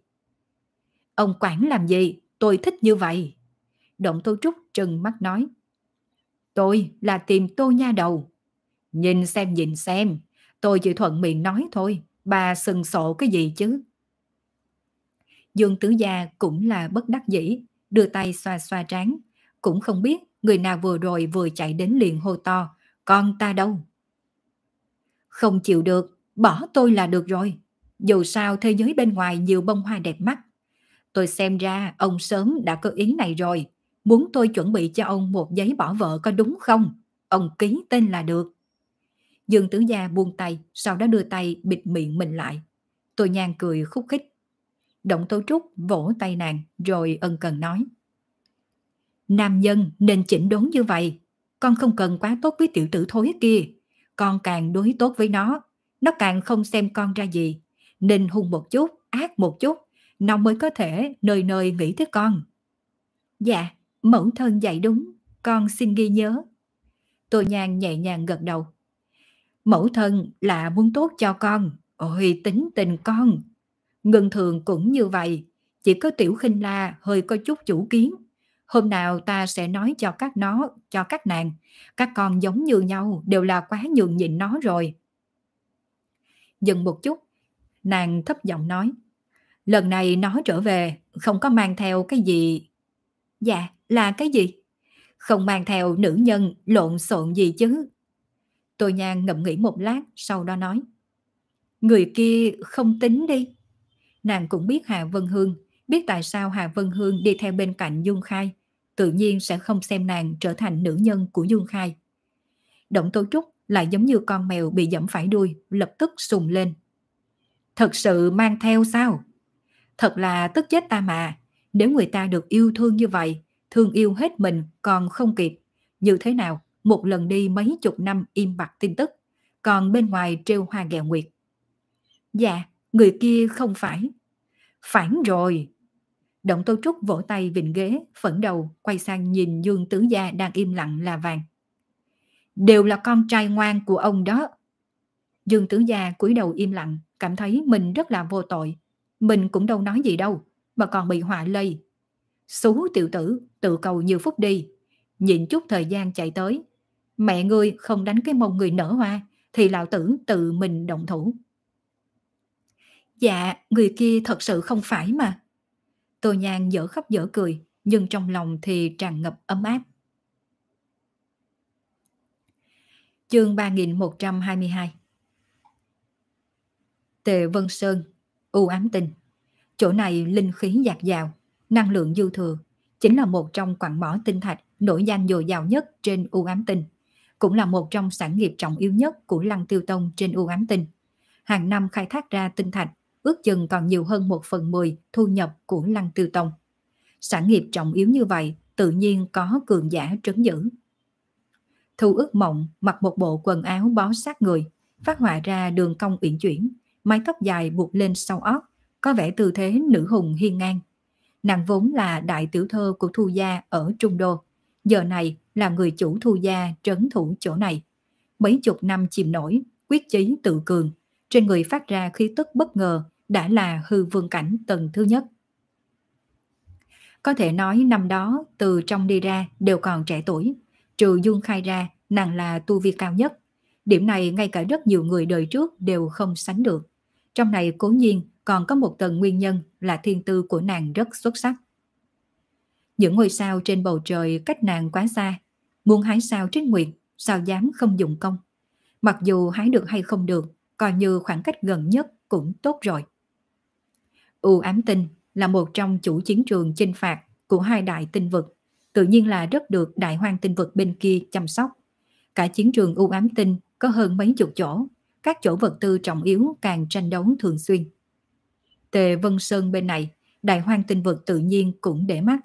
Ông quản làm gì? Tôi thích như vậy. Động Tô Trúc trừng mắt nói. Tôi là tìm tô nha đầu. Nhìn xem nhìn xem, tôi chỉ thuận miệng nói thôi, bà sừng sộ cái gì chứ? Dương Tứ Gia cũng là bất đắc dĩ, đưa tay xoa xoa trán, cũng không biết người nào vừa rồi vừa chạy đến liền hô to, con ta đâu? Không chịu được, bỏ tôi là được rồi. Dù sao thế giới bên ngoài nhiều bông hoa đẹp mắt. Tôi xem ra ông sớm đã có ý này rồi. Muốn tôi chuẩn bị cho ông một giấy bỏ vợ có đúng không? Ông ký tên là được. Dương Tử Gia buông tay, sau đó đưa tay bịt miệng mình lại. Tôi nhàn cười khúc khích. Động Tố Trúc vỗ tay nàng rồi ân cần nói. Nam nhân nên chỉnh đốn như vậy. Con không cần quá tốt với tiểu tử thối kia. Con càng đối tốt với nó, nó càng không xem con ra gì. Nên hung một chút, ác một chút, nó mới có thể nơi nơi nghĩ tới con. Dạ, mẫu thân dạy đúng, con xin ghi nhớ. Tô Nhan nhẹ nhàng gật đầu. Mẫu thân là muốn tốt cho con, ôi tính tình con. Ngân thường cũng như vậy, chỉ có tiểu khinh la hơi có chút chủ kiến. Hôm nào ta sẽ nói cho các nó, cho các nàng, các con giống như nhau đều là quá nhường nhịn nó rồi. Dừng một chút, nàng thấp giọng nói. Lần này nó trở về, không có mang theo cái gì. Dạ, là cái gì? Không mang theo nữ nhân lộn xộn gì chứ. Tô Nhan ngậm nghĩ một lát, sau đó nói. Người kia không tính đi. Nàng cũng biết Hà Vân Hương, biết tại sao Hà Vân Hương đi theo bên cạnh Dương Khai, tự nhiên sẽ không xem nàng trở thành nữ nhân của Dương Khai. Động Tô Trúc lại giống như con mèo bị dẫm phải đuôi, lập tức sùng lên. Thật sự mang theo sao? Thật là tức chết ta mà. Nếu người ta được yêu thương như vậy, thương yêu hết mình còn không kịp. Như thế nào? Một lần đi mấy chục năm im bặt tin tức, còn bên ngoài trêu hoa ghẹo nguyệt. Dạ, người kia không phải. Phản rồi. Động Tô Trúc vỗ tay vịnh ghế, phẫn đầu, quay sang nhìn Dương Tứ Gia đang im lặng là vàng. Đều là con trai ngoan của ông đó. Dương Tứ Gia cúi đầu im lặng, cảm thấy mình rất là vô tội. Mình cũng đâu nói gì đâu, mà còn bị họa lây. Xú tiểu tử, tự cầu nhiều phút đi. Nhịn chút thời gian chạy tới. Mẹ ngươi không đánh cái mông người nở hoa, thì lão tử tự mình động thủ. Dạ, người kia thật sự không phải mà. Tô Nhan dở khóc dở cười, nhưng trong lòng thì tràn ngập ấm áp. Chương 3122 Tề Vân Sơn, u ám tinh. Chỗ này linh khí dạt dào, năng lượng dư thừa, chính là một trong quặng mỏ tinh thạch nổi danh dồi dào nhất trên u ám tinh, cũng là một trong sản nghiệp trọng yếu nhất của Lăng Tiêu Tông trên u ám tinh. Hàng năm khai thác ra tinh thạch, ước chừng còn nhiều hơn một phần mười thu nhập của Lăng Tiêu Tông. Sản nghiệp trọng yếu như vậy, tự nhiên có cường giả trấn giữ. Thu ước mộng mặc một bộ quần áo bó sát người, phát họa ra đường cong uyển chuyển, mái tóc dài buộc lên sau óc, có vẻ tư thế nữ hùng hiên ngang. Nàng vốn là đại tiểu thơ của Thu Gia ở Trung Đô, giờ này là người chủ Thu Gia trấn thủ chỗ này. Mấy chục năm chìm nổi, quyết chí tự cường, trên người phát ra khí tức bất ngờ đã là hư vương cảnh tầng thứ nhất. Có thể nói năm đó từ trong đi ra đều còn trẻ tuổi, trừ Dương Khai ra nàng là tu vi cao nhất. Điểm này ngay cả rất nhiều người đời trước đều không sánh được. Trong này cố nhiên còn có một tầng nguyên nhân là thiên tư của nàng rất xuất sắc. Những ngôi sao trên bầu trời cách nàng quá xa, muốn hái sao trích nguyệt, sao dám không dùng công. Mặc dù hái được hay không được, coi như khoảng cách gần nhất cũng tốt rồi. U ám tinh là một trong chủ chiến trường chinh phạt của hai đại tinh vực, tự nhiên là rất được đại hoang tinh vực bên kia chăm sóc. Cả chiến trường u ám tinh có hơn mấy chục chỗ, các chỗ vật tư trọng yếu càng tranh đấu thường xuyên. Tề Vân Sơn bên này, đại hoang tinh vực tự nhiên cũng để mắt.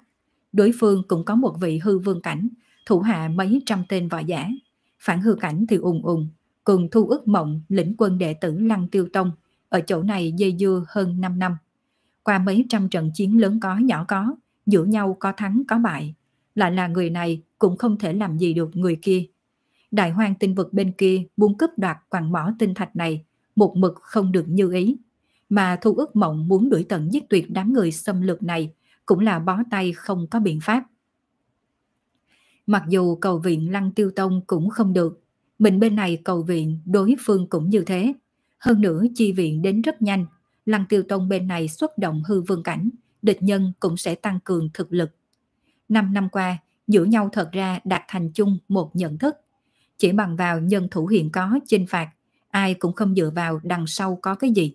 Đối phương cũng có một vị hư vương cảnh, thủ hạ mấy trăm tên võ giả. Phản hư cảnh thì ùng ùng, cùng thu ước mộng lĩnh quân đệ tử Lăng Tiêu Tông, ở chỗ này dây dưa hơn 5 năm. Qua mấy trăm trận chiến lớn có nhỏ có, giữa nhau có thắng có bại. Lại là người này cũng không thể làm gì được người kia. Đại hoang tinh vực bên kia muốn cướp đoạt quặng mỏ tinh thạch này, một mực không được như ý. Mà thu ước mộng muốn đuổi tận giết tuyệt đám người xâm lược này, cũng là bó tay không có biện pháp. Mặc dù cầu viện Lăng Tiêu Tông cũng không được, mình bên này cầu viện đối phương cũng như thế. Hơn nữa chi viện đến rất nhanh, Lăng Tiêu Tông bên này xuất động hư vương cảnh, địch nhân cũng sẽ tăng cường thực lực. Năm năm qua, giữa nhau thật ra đạt thành chung một nhận thức. Chỉ bằng vào nhân thủ hiện có chinh phạt, ai cũng không dựa vào đằng sau có cái gì.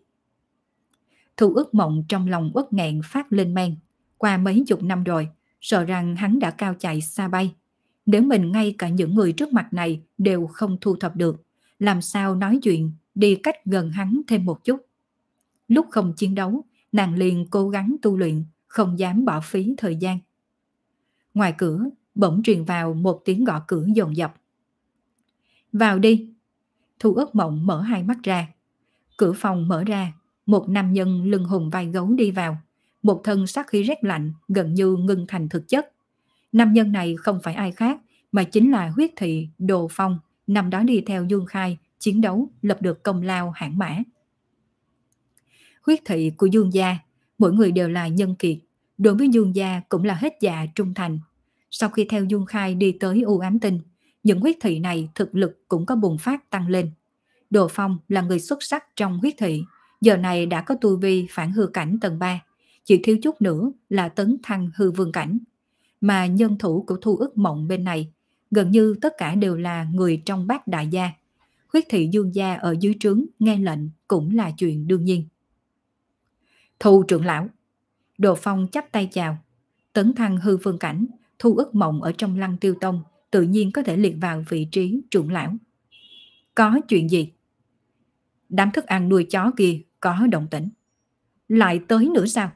Thu ước mộng trong lòng uất nghẹn phát lên men. Qua mấy chục năm rồi, sợ rằng hắn đã cao chạy xa bay. Nếu mình ngay cả những người trước mặt này đều không thu thập được, làm sao nói chuyện đi cách gần hắn thêm một chút. Lúc không chiến đấu, nàng liền cố gắng tu luyện, không dám bỏ phí thời gian. Ngoài cửa, bỗng truyền vào một tiếng gõ cửa dồn dập. Vào đi. Thu ước mộng mở hai mắt ra. Cửa phòng mở ra, một nam nhân lưng hùng vai gấu đi vào. Một thân sắc khí rét lạnh, gần như ngưng thành thực chất. Nam nhân này không phải ai khác, mà chính là huyết thị Đồ Phong, năm đó đi theo Dương Khai, chiến đấu, lập được công lao hãng mã. Huyết thị của Dương gia, mỗi người đều là nhân kiệt, đối với Dương gia cũng là hết dạ trung thành. Sau khi theo Dương Khai đi tới U ám tinh, những huyết thị này thực lực cũng có bùng phát tăng lên. Đồ Phong là người xuất sắc trong huyết thị, giờ này đã có tu vi phản hư cảnh tầng 3, chỉ thiếu chút nữa là tấn thăng hư vương cảnh. Mà nhân thủ của thu ức mộng bên này, gần như tất cả đều là người trong bát đại gia. Huyết thị dương gia ở dưới trướng nghe lệnh cũng là chuyện đương nhiên. Thu trưởng lão, Đồ Phong chắp tay chào, tấn thăng hư vương cảnh, thu ức mộng ở trong lăng tiêu tông, tự nhiên có thể liệt vào vị trí trưởng lão. Có chuyện gì? Đám thức ăn nuôi chó kia có động tĩnh. Lại tới nữa sao?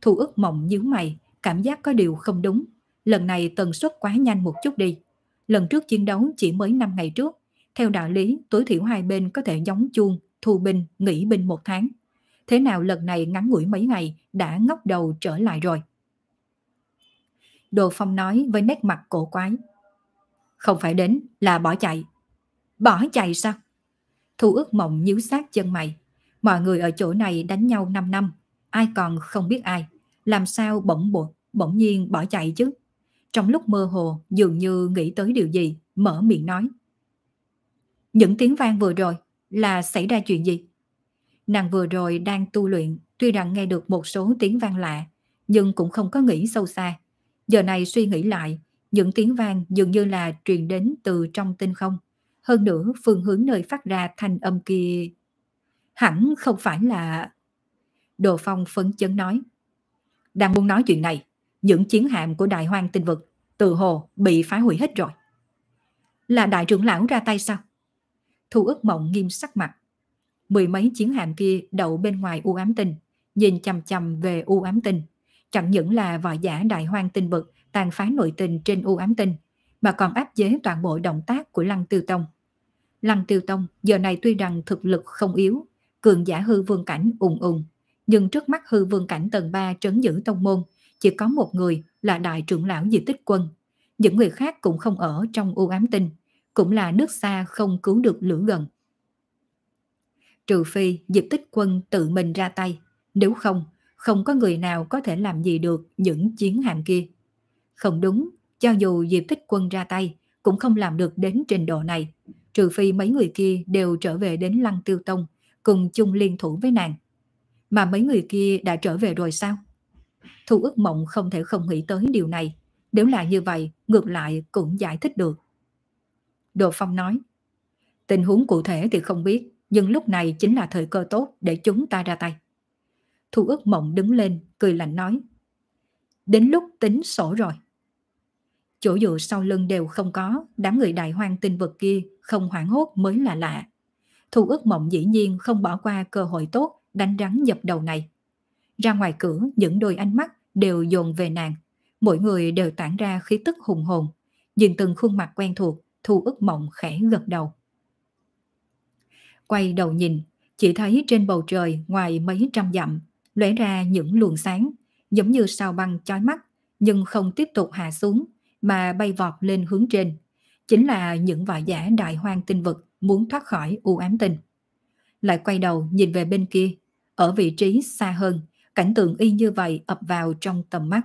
Thu ức mộng nhíu mày, cảm giác có điều không đúng. Lần này tần suất quá nhanh một chút đi. Lần trước chiến đấu chỉ mới 5 ngày trước. Theo đạo lý, tối thiểu hai bên có thể giống chuông, thu binh, nghỉ binh một tháng. Thế nào lần này ngắn ngủi mấy ngày đã ngóc đầu trở lại rồi? Đồ Phong nói với nét mặt cổ quái. Không phải đến là bỏ chạy. Bỏ chạy sao? Thu ước mộng nhíu sát chân mày. Mọi người ở chỗ này đánh nhau 5 năm. Ai còn không biết ai. Làm sao bỗng bộ, bỗng nhiên bỏ chạy chứ? Trong lúc mơ hồ dường như nghĩ tới điều gì, mở miệng nói. Những tiếng vang vừa rồi là xảy ra chuyện gì? Nàng vừa rồi đang tu luyện, tuy rằng nghe được một số tiếng vang lạ, nhưng cũng không có nghĩ sâu xa. Giờ này suy nghĩ lại, những tiếng vang dường như là truyền đến từ trong tinh không. Hơn nữa, phương hướng nơi phát ra thanh âm kia... Hẳn không phải là... Đồ Phong phấn chấn nói. Đang muốn nói chuyện này, những chiến hạm của đại hoang tinh vực từ hồ bị phá hủy hết rồi. Là đại trưởng lão ra tay sao? Thu ước mộng nghiêm sắc mặt. Mười mấy chiến hạm kia đậu bên ngoài u ám tinh, nhìn chầm chầm về u ám tinh. Chẳng những là võ giả đại hoang tinh vực tàn phá nội tình trên u ám tinh, mà còn áp chế toàn bộ động tác của Lăng Tiêu Tông. Lăng Tiêu Tông giờ này tuy rằng thực lực không yếu, cường giả hư vương cảnh ùng ùng, nhưng trước mắt hư vương cảnh tầng 3 trấn giữ tông môn, chỉ có một người là đại trưởng lão di tích quân. Những người khác cũng không ở trong u ám tinh, cũng là nước xa không cứu được lửa gần. Trừ phi diệp tích quân tự mình ra tay, nếu không, không có người nào có thể làm gì được những chiến hạm kia. Không đúng, cho dù diệp tích quân ra tay, cũng không làm được đến trình độ này, trừ phi mấy người kia đều trở về đến lăng tiêu tông, cùng chung liên thủ với nàng. Mà mấy người kia đã trở về rồi sao? Thu ước mộng không thể không nghĩ tới điều này. Nếu là như vậy, ngược lại cũng giải thích được. Đồ Phong nói, tình huống cụ thể thì không biết, nhưng lúc này chính là thời cơ tốt để chúng ta ra tay. Thu ước mộng đứng lên, cười lạnh nói, đến lúc tính sổ rồi. Chỗ dựa sau lưng đều không có, đám người đại hoang tinh vực kia không hoảng hốt mới là lạ. Thu ước mộng dĩ nhiên không bỏ qua cơ hội tốt đánh rắn dập đầu này. Ra ngoài cửa, những đôi ánh mắt đều dồn về nàng. Mỗi người đều tản ra khí tức hùng hồn. Nhìn từng khuôn mặt quen thuộc, Thu ức mộng khẽ gật đầu. Quay đầu nhìn, chỉ thấy trên bầu trời ngoài mấy trăm dặm, lóe ra những luồng sáng, giống như sao băng chói mắt, nhưng không tiếp tục hạ xuống, mà bay vọt lên hướng trên. Chính là những võ giả đại hoang tinh vực muốn thoát khỏi u ám tinh. Lại quay đầu nhìn về bên kia, ở vị trí xa hơn, cảnh tượng y như vậy ập vào trong tầm mắt.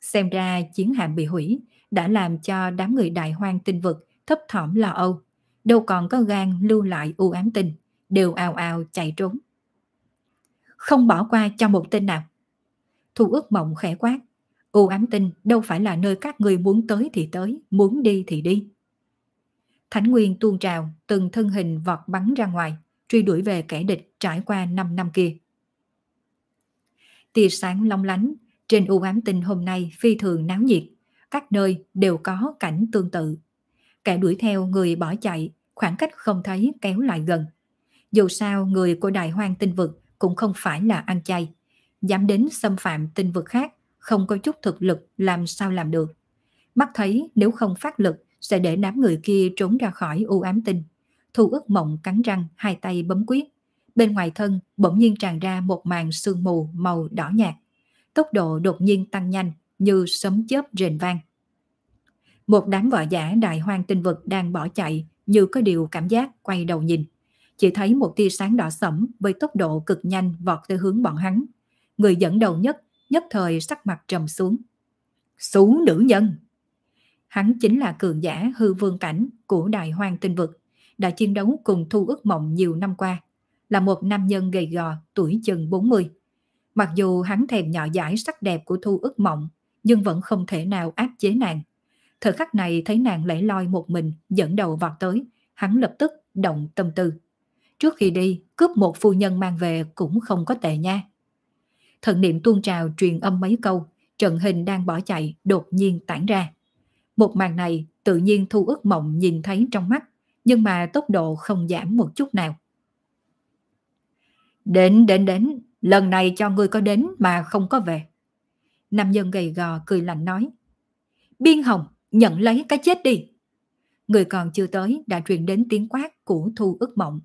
Xem ra chiến hạm bị hủy đã làm cho đám người đại hoang tinh vực thấp thỏm lo âu, đâu còn có gan lưu lại u ám tinh, đều ào ào chạy trốn. Không bỏ qua cho một tên nào. Thu ước mộng khẽ quát, u ám tinh đâu phải là nơi các người muốn tới thì tới, muốn đi thì đi. Thánh Nguyên tuôn trào, từng thân hình vọt bắn ra ngoài, truy đuổi về kẻ địch trải qua 5 năm kia. Tia sáng long lánh, trên u ám tinh hôm nay phi thường náo nhiệt, các nơi đều có cảnh tương tự. Kẻ đuổi theo người bỏ chạy, khoảng cách không thấy kéo lại gần. Dù sao người của đại hoang tinh vực cũng không phải là ăn chay. Dám đến xâm phạm tinh vực khác, không có chút thực lực làm sao làm được. Mắt thấy nếu không phát lực sẽ để đám người kia trốn ra khỏi u ám tinh. Thu ức mộng cắn răng, hai tay bấm quyết. Bên ngoài thân bỗng nhiên tràn ra một màn sương mù màu đỏ nhạt. Tốc độ đột nhiên tăng nhanh như sấm chớp rền vang. Một đám võ giả đại hoang tinh vực đang bỏ chạy như có điều cảm giác quay đầu nhìn. Chỉ thấy một tia sáng đỏ sẫm với tốc độ cực nhanh vọt tới hướng bọn hắn. Người dẫn đầu nhất, nhất thời sắc mặt trầm xuống. Xú nữ nhân! Hắn chính là cường giả hư vương cảnh của đài hoang tinh vực, đã chiến đấu cùng Thu ước mộng nhiều năm qua, là một nam nhân gầy gò tuổi chừng 40. Mặc dù hắn thèm nhỏ dãi sắc đẹp của Thu ước mộng, nhưng vẫn không thể nào áp chế nàng. Thời khắc này thấy nàng lẻ loi một mình dẫn đầu vọt tới, hắn lập tức động tâm tư. Trước khi đi, cướp một phu nhân mang về cũng không có tệ nha. Thần niệm tuôn trào truyền âm mấy câu, trận hình đang bỏ chạy đột nhiên tản ra. Một màn này tự nhiên thu ước mộng nhìn thấy trong mắt, nhưng mà tốc độ không giảm một chút nào. Đến đến đến, lần này cho ngươi có đến mà không có về. Nam nhân gầy gò cười lạnh nói. Biên hồng, nhận lấy cái chết đi. Người còn chưa tới đã truyền đến tiếng quát của thu ức mộng.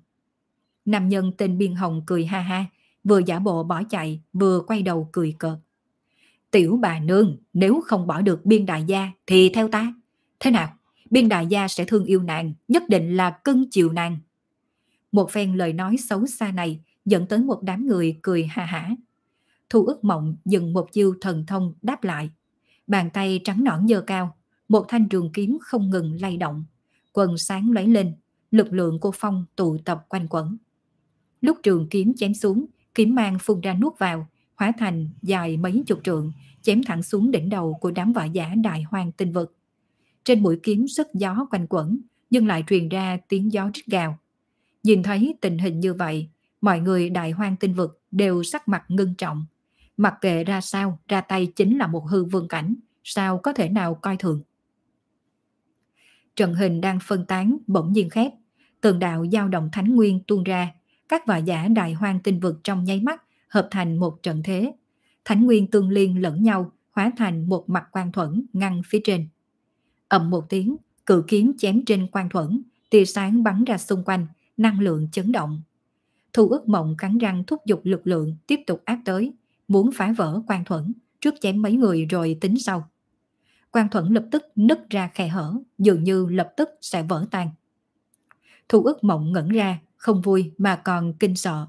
Nam nhân tên Biên Hồng cười ha ha, vừa giả bộ bỏ chạy, vừa quay đầu cười cợt. Tiểu bà nương, nếu không bỏ được biên đại gia thì theo ta. Thế nào? Biên đại gia sẽ thương yêu nàng, nhất định là cưng chiều nàng. Một phen lời nói xấu xa này dẫn tới một đám người cười ha hả. Thu ước mộng dừng một chiêu thần thông đáp lại. Bàn tay trắng nõn dơ cao, một thanh trường kiếm không ngừng lay động. Quần sáng lấy lên, lực lượng cô Phong tụ tập quanh quẩn. Lúc trường kiếm chém xuống, kiếm mang phun ra nuốt vào, hóa thành dài mấy chục trượng, chém thẳng xuống đỉnh đầu của đám võ giả đại hoang tinh vực. Trên mũi kiếm sức gió quanh quẩn, nhưng lại truyền ra tiếng gió rít gào. Nhìn thấy tình hình như vậy, mọi người đại hoang tinh vực đều sắc mặt ngưng trọng. Mặc kệ ra sao, ra tay chính là một hư vương cảnh, sao có thể nào coi thường. Trận hình đang phân tán, bỗng nhiên khép. Tường đạo giao động thánh nguyên tuôn ra, các võ giả đại hoang tinh vực trong nháy mắt hợp thành một trận thế. Thánh nguyên tương liên lẫn nhau, hóa thành một mặt quan thuẫn ngăn phía trên. ầm một tiếng, cự kiếm chém trên quan thuẫn, tia sáng bắn ra xung quanh, năng lượng chấn động. Thu ước mộng cắn răng thúc giục lực lượng tiếp tục áp tới, muốn phá vỡ quan thuẫn, trước chém mấy người rồi tính sau. Quan thuẫn lập tức nứt ra khe hở, dường như lập tức sẽ vỡ tan. Thu ước mộng ngẩn ra, không vui mà còn kinh sợ.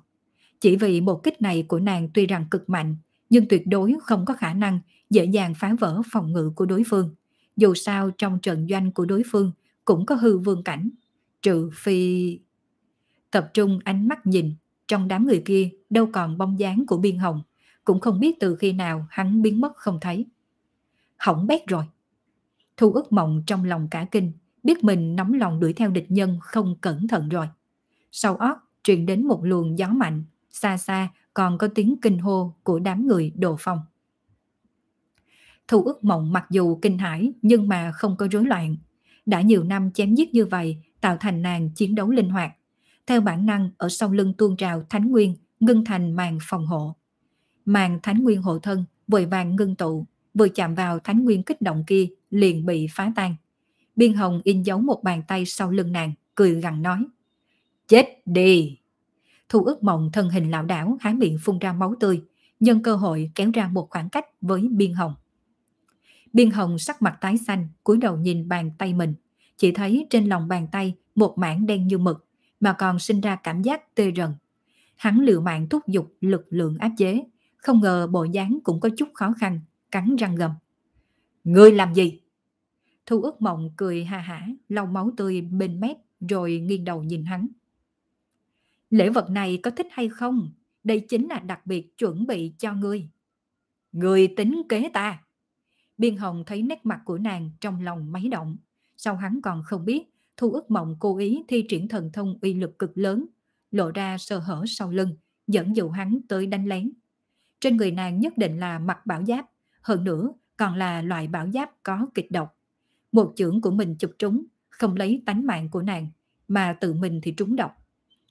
Chỉ vì một kích này của nàng tuy rằng cực mạnh, nhưng tuyệt đối không có khả năng dễ dàng phá vỡ phòng ngự của đối phương. Dù sao trong trận doanh của đối phương cũng có hư vương cảnh, trừ phi... Tập trung ánh mắt nhìn, trong đám người kia đâu còn bóng dáng của biên hồng, cũng không biết từ khi nào hắn biến mất không thấy. Hỏng bét rồi. Thu ước mộng trong lòng cả kinh, biết mình nóng lòng đuổi theo địch nhân không cẩn thận rồi. Sau óc truyền đến một luồng gió mạnh, xa xa còn có tiếng kinh hô của đám người đồ phong. Thu ước mộng mặc dù kinh hãi nhưng mà không có rối loạn. Đã nhiều năm chém giết như vậy tạo thành nàng chiến đấu linh hoạt. Theo bản năng ở sau lưng tuôn trào thánh nguyên ngưng thành màn phòng hộ. Màn thánh nguyên hộ thân vội vàng ngưng tụ vừa chạm vào thánh nguyên kích động kia liền bị phá tan. Biên hồng in dấu một bàn tay sau lưng nàng cười gằn nói Chết đi! Thu ước mộng thân hình lão đảo há miệng phun ra máu tươi, nhân cơ hội kéo ra một khoảng cách với biên hồng. Biên hồng sắc mặt tái xanh, cúi đầu nhìn bàn tay mình. Chỉ thấy trên lòng bàn tay một mảng đen như mực, mà còn sinh ra cảm giác tê rần. Hắn liều mạng thúc giục lực lượng áp chế, không ngờ bộ dáng cũng có chút khó khăn, cắn răng gầm. Ngươi làm gì? Thu ước mộng cười ha hả, lau máu tươi bên mép rồi nghiêng đầu nhìn hắn. Lễ vật này có thích hay không? Đây chính là đặc biệt chuẩn bị cho ngươi. Ngươi tính kế ta. Biên Hồng thấy nét mặt của nàng trong lòng máy động. Sao hắn còn không biết, Thu ức mộng cố ý thi triển thần thông uy lực cực lớn, lộ ra sơ hở sau lưng, dẫn dụ hắn tới đánh lén. Trên người nàng nhất định là mặc bảo giáp, hơn nữa còn là loại bảo giáp có kịch độc. Một chưởng của mình chụp trúng, không lấy tánh mạng của nàng, mà tự mình thì trúng độc.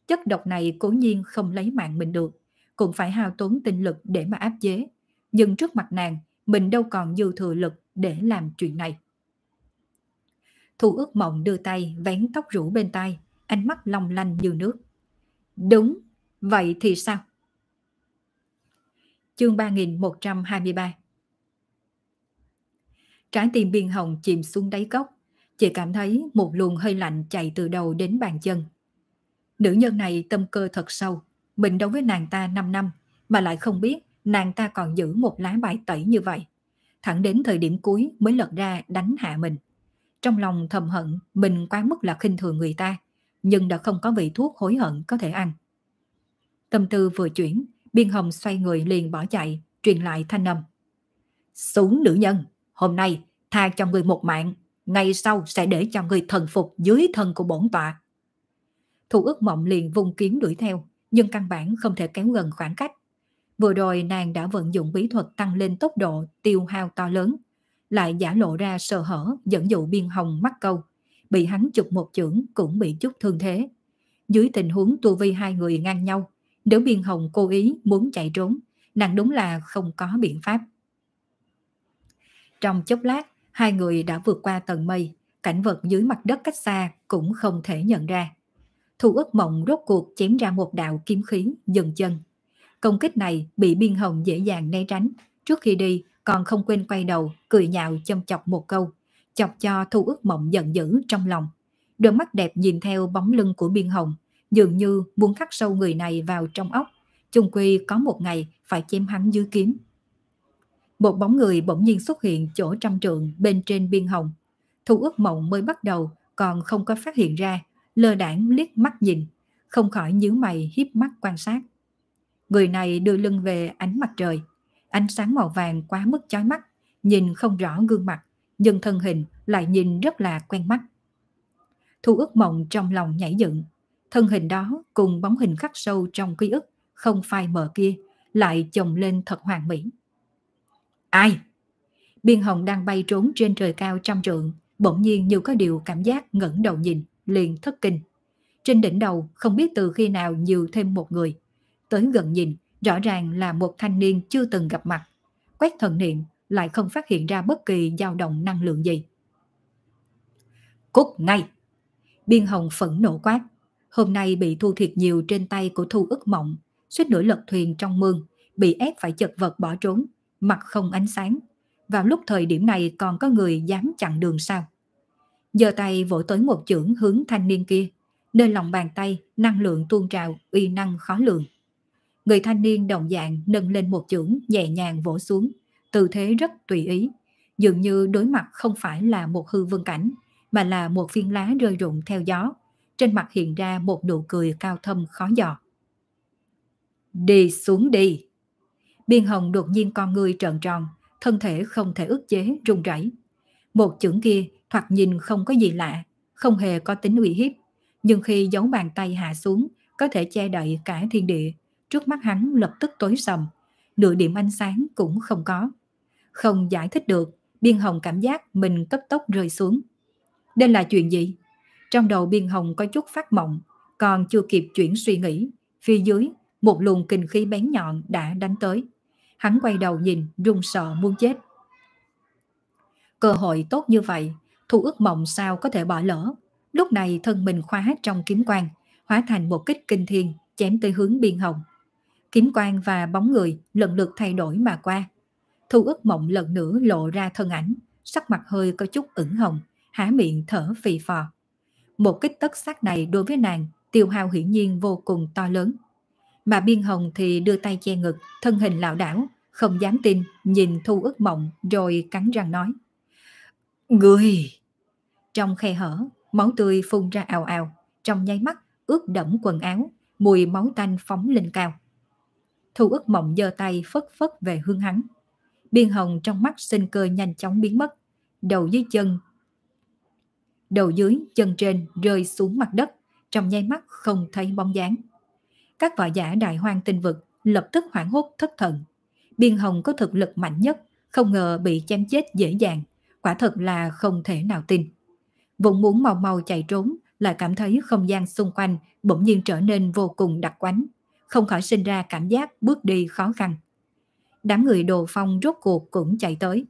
Chất độc này cố nhiên không lấy mạng mình được, cũng phải hao tốn tinh lực để mà áp chế. Nhưng trước mặt nàng, mình đâu còn dư thừa lực để làm chuyện này. Thu ước mộng đưa tay vén tóc rủ bên tai, ánh mắt long lanh như nước. Đúng, vậy thì sao? Chương 3123 Trái tim biên hồng chìm xuống đáy cốc, chỉ cảm thấy một luồng hơi lạnh chạy từ đầu đến bàn chân. Nữ nhân này tâm cơ thật sâu, mình đấu với nàng ta 5 năm mà lại không biết nàng ta còn giữ một lá bài tẩy như vậy. Thẳng đến thời điểm cuối mới lật ra đánh hạ mình. Trong lòng thầm hận mình quá mức là khinh thường người ta, nhưng đã không có vị thuốc hối hận có thể ăn. Tâm tư vừa chuyển, Biên Hồng xoay người liền bỏ chạy, truyền lại thanh âm. Xuống nữ nhân, hôm nay tha cho người một mạng, ngày sau sẽ để cho người thần phục dưới thân của bổn tọa. Thủ ước mộng liền vung kiếm đuổi theo, nhưng căn bản không thể kéo gần khoảng cách. Vừa rồi nàng đã vận dụng bí thuật tăng lên tốc độ tiêu hao to lớn, lại giả lộ ra sơ hở dẫn dụ biên hồng mắc câu, bị hắn chụp một chưởng cũng bị chút thương thế. Dưới tình huống tu vi hai người ngang nhau, nếu biên hồng cố ý muốn chạy trốn, nàng đúng là không có biện pháp. Trong chốc lát, hai người đã vượt qua tầng mây, cảnh vật dưới mặt đất cách xa cũng không thể nhận ra. Thu ước mộng rốt cuộc chém ra một đạo kiếm khí dần chân. Công kích này bị biên hồng dễ dàng né tránh. Trước khi đi còn không quên quay đầu cười nhạo châm chọc một câu, chọc cho thu ước mộng giận dữ trong lòng. Đôi mắt đẹp nhìn theo bóng lưng của biên hồng, dường như muốn khắc sâu người này vào trong óc. Chung quy có một ngày phải chém hắn dưới kiếm. Một bóng người bỗng nhiên xuất hiện chỗ trăm trượng bên trên biên hồng. Thu ước mộng mới bắt đầu còn không có phát hiện ra lơ đảng liếc mắt nhìn, không khỏi nhíu mày hiếp mắt quan sát. Người này đưa lưng về ánh mặt trời, ánh sáng màu vàng quá mức chói mắt, nhìn không rõ gương mặt, nhưng thân hình lại nhìn rất là quen mắt. Thu ước mộng trong lòng nhảy dựng, thân hình đó cùng bóng hình khắc sâu trong ký ức, không phai mờ kia, lại chồng lên thật hoàn mỹ. Ai? Biên hồng đang bay trốn trên trời cao trăm trượng, bỗng nhiên như có điều cảm giác ngẩng đầu nhìn liền thất kinh. Trên đỉnh đầu không biết từ khi nào nhiều thêm một người. Tới gần nhìn, rõ ràng là một thanh niên chưa từng gặp mặt. Quét thần niệm lại không phát hiện ra bất kỳ dao động năng lượng gì. Cút ngay! Biên hồng phẫn nộ quát. Hôm nay bị thu thiệt nhiều trên tay của thu ức mộng, suýt nửa lật thuyền trong mương, bị ép phải chật vật bỏ trốn, mặt không ánh sáng. Vào lúc thời điểm này còn có người dám chặn đường sao? Giơ tay vỗ tới một chưởng hướng thanh niên kia, nơi lòng bàn tay năng lượng tuôn trào, uy năng khó lường. Người thanh niên đồng dạng nâng lên một chưởng nhẹ nhàng vỗ xuống, tư thế rất tùy ý, dường như đối mặt không phải là một hư vương cảnh, mà là một viên lá rơi rụng theo gió. Trên mặt hiện ra một nụ cười cao thâm khó dò. Đi xuống đi! Biên hồng đột nhiên con người trợn tròn, thân thể không thể ức chế, run rẩy. Một chưởng kia thoạt nhìn không có gì lạ, không hề có tính uy hiếp, nhưng khi giấu bàn tay hạ xuống, có thể che đậy cả thiên địa, trước mắt hắn lập tức tối sầm, nửa điểm ánh sáng cũng không có. Không giải thích được, Biên Hồng cảm giác mình cấp tốc rơi xuống. Đây là chuyện gì? Trong đầu Biên Hồng có chút phát mộng, còn chưa kịp chuyển suy nghĩ, phía dưới một luồng kinh khí bén nhọn đã đánh tới. Hắn quay đầu nhìn, run sợ muốn chết. Cơ hội tốt như vậy, Thu ước mộng sao có thể bỏ lỡ. Lúc này thân mình khóa trong kiếm quang, hóa thành một kích kinh thiên, chém tới hướng biên hồng. Kiếm quang và bóng người lần lượt thay đổi mà qua. Thu ước mộng lần nữa lộ ra thân ảnh, sắc mặt hơi có chút ửng hồng, há miệng thở phì phò. Một kích tất sắc này đối với nàng tiêu hao hiển nhiên vô cùng to lớn. Mà biên hồng thì đưa tay che ngực, thân hình lảo đảo, không dám tin, nhìn thu ước mộng rồi cắn răng nói. Người! Trong khe hở, máu tươi phun ra ào ào, trong nháy mắt ướt đẫm quần áo, mùi máu tanh phóng lên cao. Thu ức mộng giơ tay phất phất về hướng hắn. Biên hồng trong mắt sinh cơ nhanh chóng biến mất, đầu dưới chân. đầu dưới, chân trên rơi xuống mặt đất, trong nháy mắt không thấy bóng dáng. Các võ giả đại hoang tinh vực lập tức hoảng hốt thất thần. Biên Hồng có thực lực mạnh nhất, không ngờ bị chém chết dễ dàng, quả thật là không thể nào tin. Vốn muốn mau mau chạy trốn, lại cảm thấy không gian xung quanh bỗng nhiên trở nên vô cùng đặc quánh, không khỏi sinh ra cảm giác bước đi khó khăn. Đám người đồ phong rốt cuộc cũng chạy tới.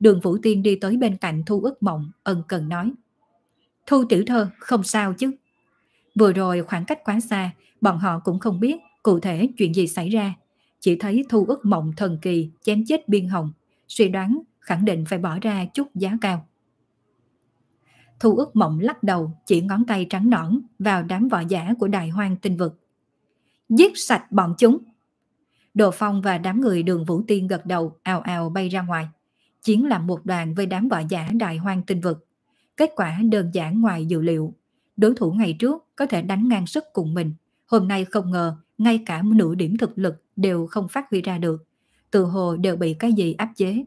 Đường Vũ Tiên đi tới bên cạnh Thu ức mộng, ân cần nói. Thu tiểu thơ, không sao chứ. Vừa rồi khoảng cách quá xa, bọn họ cũng không biết cụ thể chuyện gì xảy ra. Chỉ thấy Thu ức mộng thần kỳ chém chết biên hồng, suy đoán khẳng định phải bỏ ra chút giá cao. Thu ước mộng lắc đầu, chỉ ngón tay trắng nõn vào đám võ giả của đại hoang tinh vực. Giết sạch bọn chúng! Đồ Phong và đám người đường Vũ Tiên gật đầu, ào ào bay ra ngoài. Chiến làm một đoàn với đám võ giả đại hoang tinh vực. Kết quả đơn giản ngoài dự liệu. Đối thủ ngày trước có thể đánh ngang sức cùng mình. Hôm nay không ngờ, ngay cả nửa điểm thực lực đều không phát huy ra được. Từ hồ đều bị cái gì áp chế.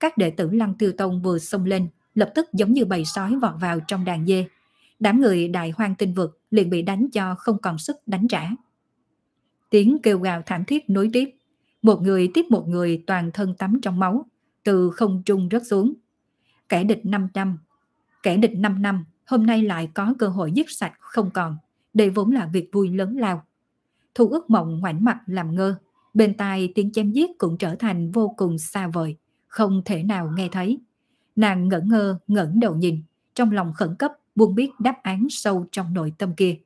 Các đệ tử Lăng Tiêu Tông vừa xông lên, lập tức giống như bầy sói vọt vào trong đàn dê. Đám người đại hoang tinh vực liền bị đánh cho không còn sức đánh trả. Tiếng kêu gào thảm thiết nối tiếp. Một người tiếp một người toàn thân tắm trong máu, từ không trung rớt xuống. Kẻ địch 500, kẻ địch 5 năm, hôm nay lại có cơ hội giết sạch không còn. Đây vốn là việc vui lớn lao. Thu ước mộng ngoảnh mặt làm ngơ, bên tai tiếng chém giết cũng trở thành vô cùng xa vời, không thể nào nghe thấy. Nàng ngẩn ngơ, ngẩng đầu nhìn, trong lòng khẩn cấp buông biết đáp án sâu trong nội tâm kia.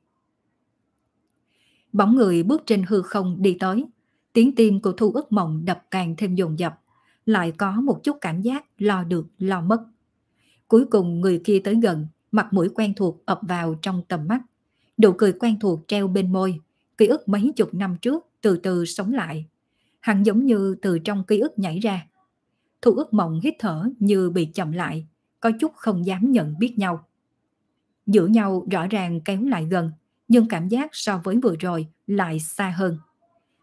Bóng người bước trên hư không đi tới, tiếng tim của Thu ước mộng đập càng thêm dồn dập, lại có một chút cảm giác lo được lo mất. Cuối cùng người kia tới gần, mặt mũi quen thuộc ập vào trong tầm mắt. Nụ cười quen thuộc treo bên môi, ký ức mấy chục năm trước từ từ sống lại. Hắn giống như từ trong ký ức nhảy ra. Thu ước mộng hít thở như bị chậm lại, có chút không dám nhận biết nhau. Giữa nhau rõ ràng kéo lại gần, nhưng cảm giác so với vừa rồi lại xa hơn.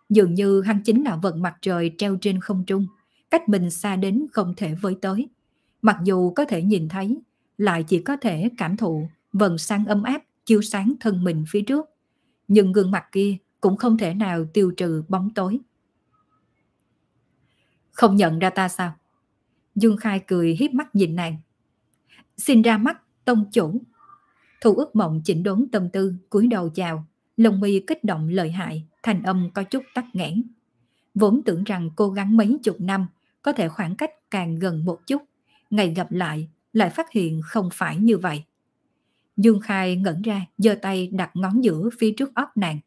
Dường như hắn chính là vận mặt trời treo trên không trung, cách mình xa đến không thể với tới. Mặc dù có thể nhìn thấy, lại chỉ có thể cảm thụ vần sáng ấm áp chiếu sáng thân mình phía trước. Nhưng gương mặt kia cũng không thể nào tiêu trừ bóng tối. Không nhận ra ta sao? Dương Khai cười hiếp mắt nhìn nàng. Xin ra mắt, tông chủ. Thu ước mộng chỉnh đốn tâm tư, cúi đầu chào, lông mi kích động lợi hại, thành âm có chút tắc nghẽn. Vốn tưởng rằng cố gắng mấy chục năm có thể khoảng cách càng gần một chút, ngày gặp lại lại phát hiện không phải như vậy. Dương Khai ngẩn ra, giơ tay đặt ngón giữa phía trước óc nàng.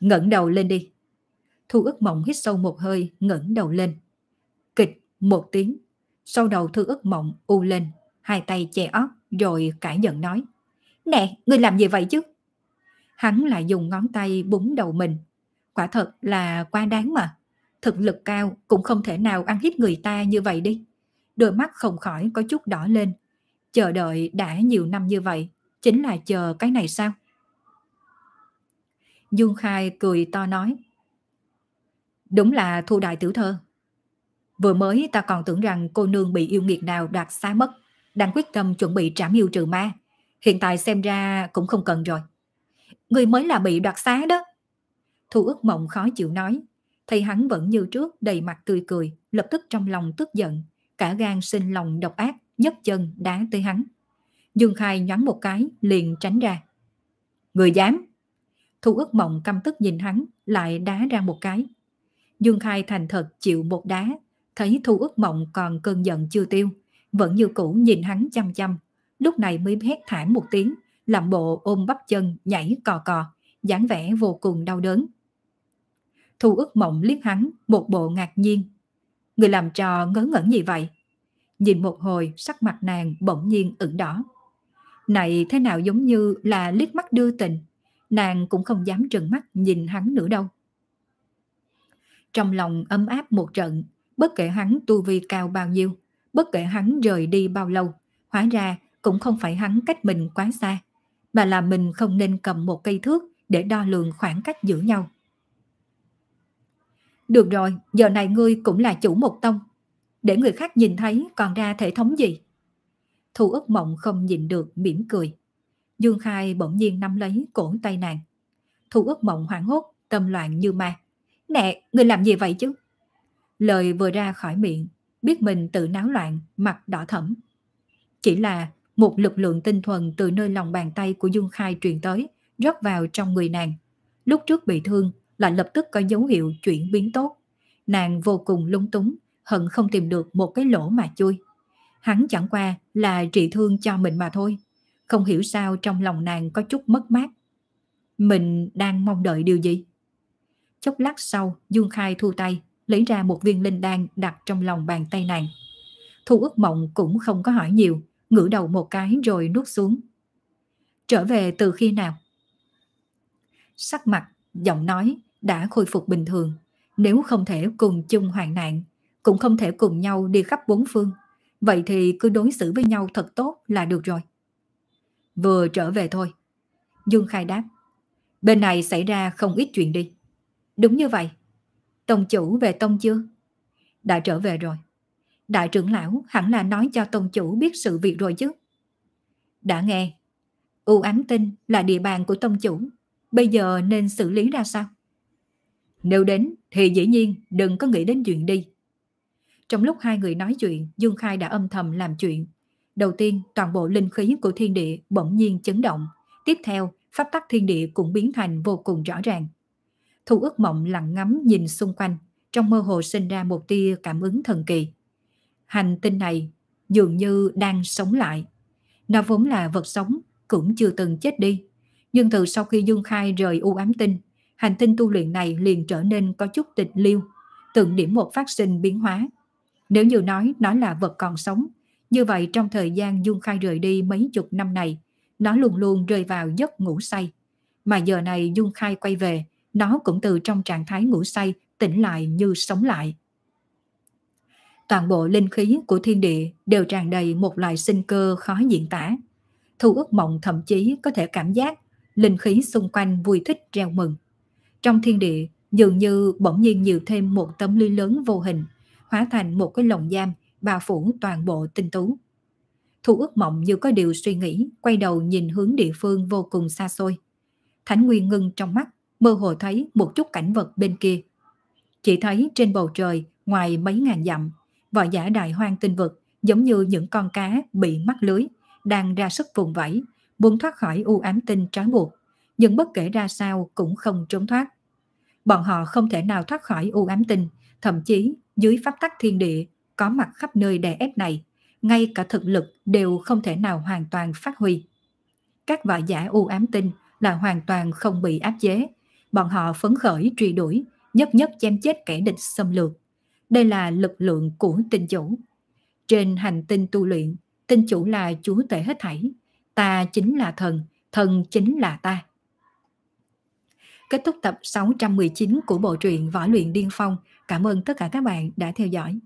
Ngẩng đầu lên đi. Thu ức mộng hít sâu một hơi, ngẩng đầu lên. Một tiếng. Sau đầu thư ức mộng u lên, hai tay che óc rồi cãi giận nói. Nè, ngươi làm gì vậy chứ? Hắn lại dùng ngón tay búng đầu mình. Quả thật là quá đáng mà. Thực lực cao cũng không thể nào ăn hiếp người ta như vậy đi. Đôi mắt không khỏi có chút đỏ lên. Chờ đợi đã nhiều năm như vậy, chính là chờ cái này sao? Dương Khai cười to nói. Đúng là thu đại tiểu thơ. Vừa mới ta còn tưởng rằng cô nương bị yêu nghiệt nào đoạt xá mất, đang quyết tâm chuẩn bị trảm yêu trừ ma. Hiện tại xem ra cũng không cần rồi. Người mới là bị đoạt xá đó. Thu ước mộng khó chịu nói, thấy hắn vẫn như trước đầy mặt tươi cười, lập tức trong lòng tức giận, cả gan sinh lòng độc ác, nhấc chân đá tới hắn. Dương Khai nhắn một cái, liền tránh ra. Người dám! Thu ước mộng căm tức nhìn hắn, lại đá ra một cái. Dương Khai thành thật chịu một đá, thấy Thu ước mộng còn cơn giận chưa tiêu, vẫn như cũ nhìn hắn chăm chăm, lúc này mới hét thảm một tiếng, làm bộ ôm bắp chân nhảy cò cò, dáng vẻ vô cùng đau đớn. Thu ước mộng liếc hắn một bộ ngạc nhiên. Người làm trò ngớ ngẩn gì vậy? Nhìn một hồi sắc mặt nàng bỗng nhiên ửng đỏ. Này thế nào giống như là liếc mắt đưa tình, nàng cũng không dám trừng mắt nhìn hắn nữa đâu. Trong lòng ấm áp một trận, bất kể hắn tu vi cao bao nhiêu, bất kể hắn rời đi bao lâu, hóa ra cũng không phải hắn cách mình quá xa, mà là mình không nên cầm một cây thước để đo lường khoảng cách giữa nhau. Được rồi, giờ này ngươi cũng là chủ một tông. Để người khác nhìn thấy còn ra thể thống gì? Thu ức mộng không nhìn được mỉm cười. Dương Khai bỗng nhiên nắm lấy cổ tay nàng. Thu ức mộng hoảng hốt, tâm loạn như ma. Nè, người làm gì vậy chứ? Lời vừa ra khỏi miệng, biết mình tự náo loạn, mặt đỏ thẫm. Chỉ là một lực lượng tinh thuần từ nơi lòng bàn tay của Dương Khai truyền tới, rót vào trong người nàng. Lúc trước bị thương, lại lập tức có dấu hiệu chuyển biến tốt. Nàng vô cùng lung túng, hận không tìm được một cái lỗ mà chui. Hắn chẳng qua là trị thương cho mình mà thôi. Không hiểu sao trong lòng nàng có chút mất mát. Mình đang mong đợi điều gì? Chốc lát sau, Dương Khai thu tay, lấy ra một viên linh đan đặt trong lòng bàn tay nàng. Thu ước mộng cũng không có hỏi nhiều, ngửa đầu một cái rồi nuốt xuống. Trở về từ khi nào? Sắc mặt, giọng nói đã khôi phục bình thường. Nếu không thể cùng chung hoạn nạn, cũng không thể cùng nhau đi khắp bốn phương. Vậy thì cứ đối xử với nhau thật tốt là được rồi. Vừa trở về thôi. Dương Khai đáp. Bên này xảy ra không ít chuyện đi. Đúng như vậy. Tông chủ về tông chưa? Đã trở về rồi. Đại trưởng lão hẳn là nói cho tông chủ biết sự việc rồi chứ. Đã nghe. U ám tinh là địa bàn của tông chủ. Bây giờ nên xử lý ra sao? Nếu đến thì dĩ nhiên đừng có nghĩ đến chuyện đi. Trong lúc hai người nói chuyện, Dương Khai đã âm thầm làm chuyện. Đầu tiên, toàn bộ linh khí của thiên địa bỗng nhiên chấn động. Tiếp theo, pháp tắc thiên địa cũng biến thành vô cùng rõ ràng. Thu ước mộng lặng ngắm nhìn xung quanh, trong mơ hồ sinh ra một tia cảm ứng thần kỳ. Hành tinh này dường như đang sống lại. Nó vốn là vật sống, cũng chưa từng chết đi. Nhưng từ sau khi Dương Khai rời u ám tinh, hành tinh tu luyện này liền trở nên có chút tịch liêu, từng điểm một phát sinh biến hóa. Nếu như nói nó là vật còn sống, như vậy trong thời gian Dương Khai rời đi mấy chục năm này, nó luôn luôn rơi vào giấc ngủ say. Mà giờ này Dung Khai quay về, nó cũng từ trong trạng thái ngủ say tỉnh lại như sống lại. Toàn bộ linh khí của thiên địa đều tràn đầy một loại sinh cơ khó diễn tả. Thu ước mộng thậm chí có thể cảm giác linh khí xung quanh vui thích reo mừng. Trong thiên địa dường như bỗng nhiên nhiều thêm một tấm lưới lớn vô hình, hóa thành một cái lồng giam bao phủ toàn bộ tinh tú. Thu ước mộng như có điều suy nghĩ, quay đầu nhìn hướng địa phương vô cùng xa xôi. Thánh Nguyên ngưng trong mắt, mơ hồ thấy một chút cảnh vật bên kia. Chỉ thấy trên bầu trời, ngoài mấy ngàn dặm, vỏ giả đại hoang tinh vực giống như những con cá bị mắc lưới, đang ra sức vùng vẫy, muốn thoát khỏi u ám tinh trói buộc, nhưng bất kể ra sao cũng không trốn thoát. Bọn họ không thể nào thoát khỏi u ám tinh, thậm chí dưới pháp tắc thiên địa có mặt khắp nơi đè ép này, ngay cả thực lực đều không thể nào hoàn toàn phát huy. Các võ giả u ám tinh là hoàn toàn không bị áp chế, bọn họ phấn khởi truy đuổi, nhất nhất chém chết kẻ địch xâm lược. Đây là lực lượng của tinh chủ. Trên hành tinh tu luyện, tinh chủ là chúa tể hết thảy. Ta chính là thần, thần chính là ta. Kết thúc tập 619 của bộ truyện Võ luyện Điên Phong. Cảm ơn tất cả các bạn đã theo dõi.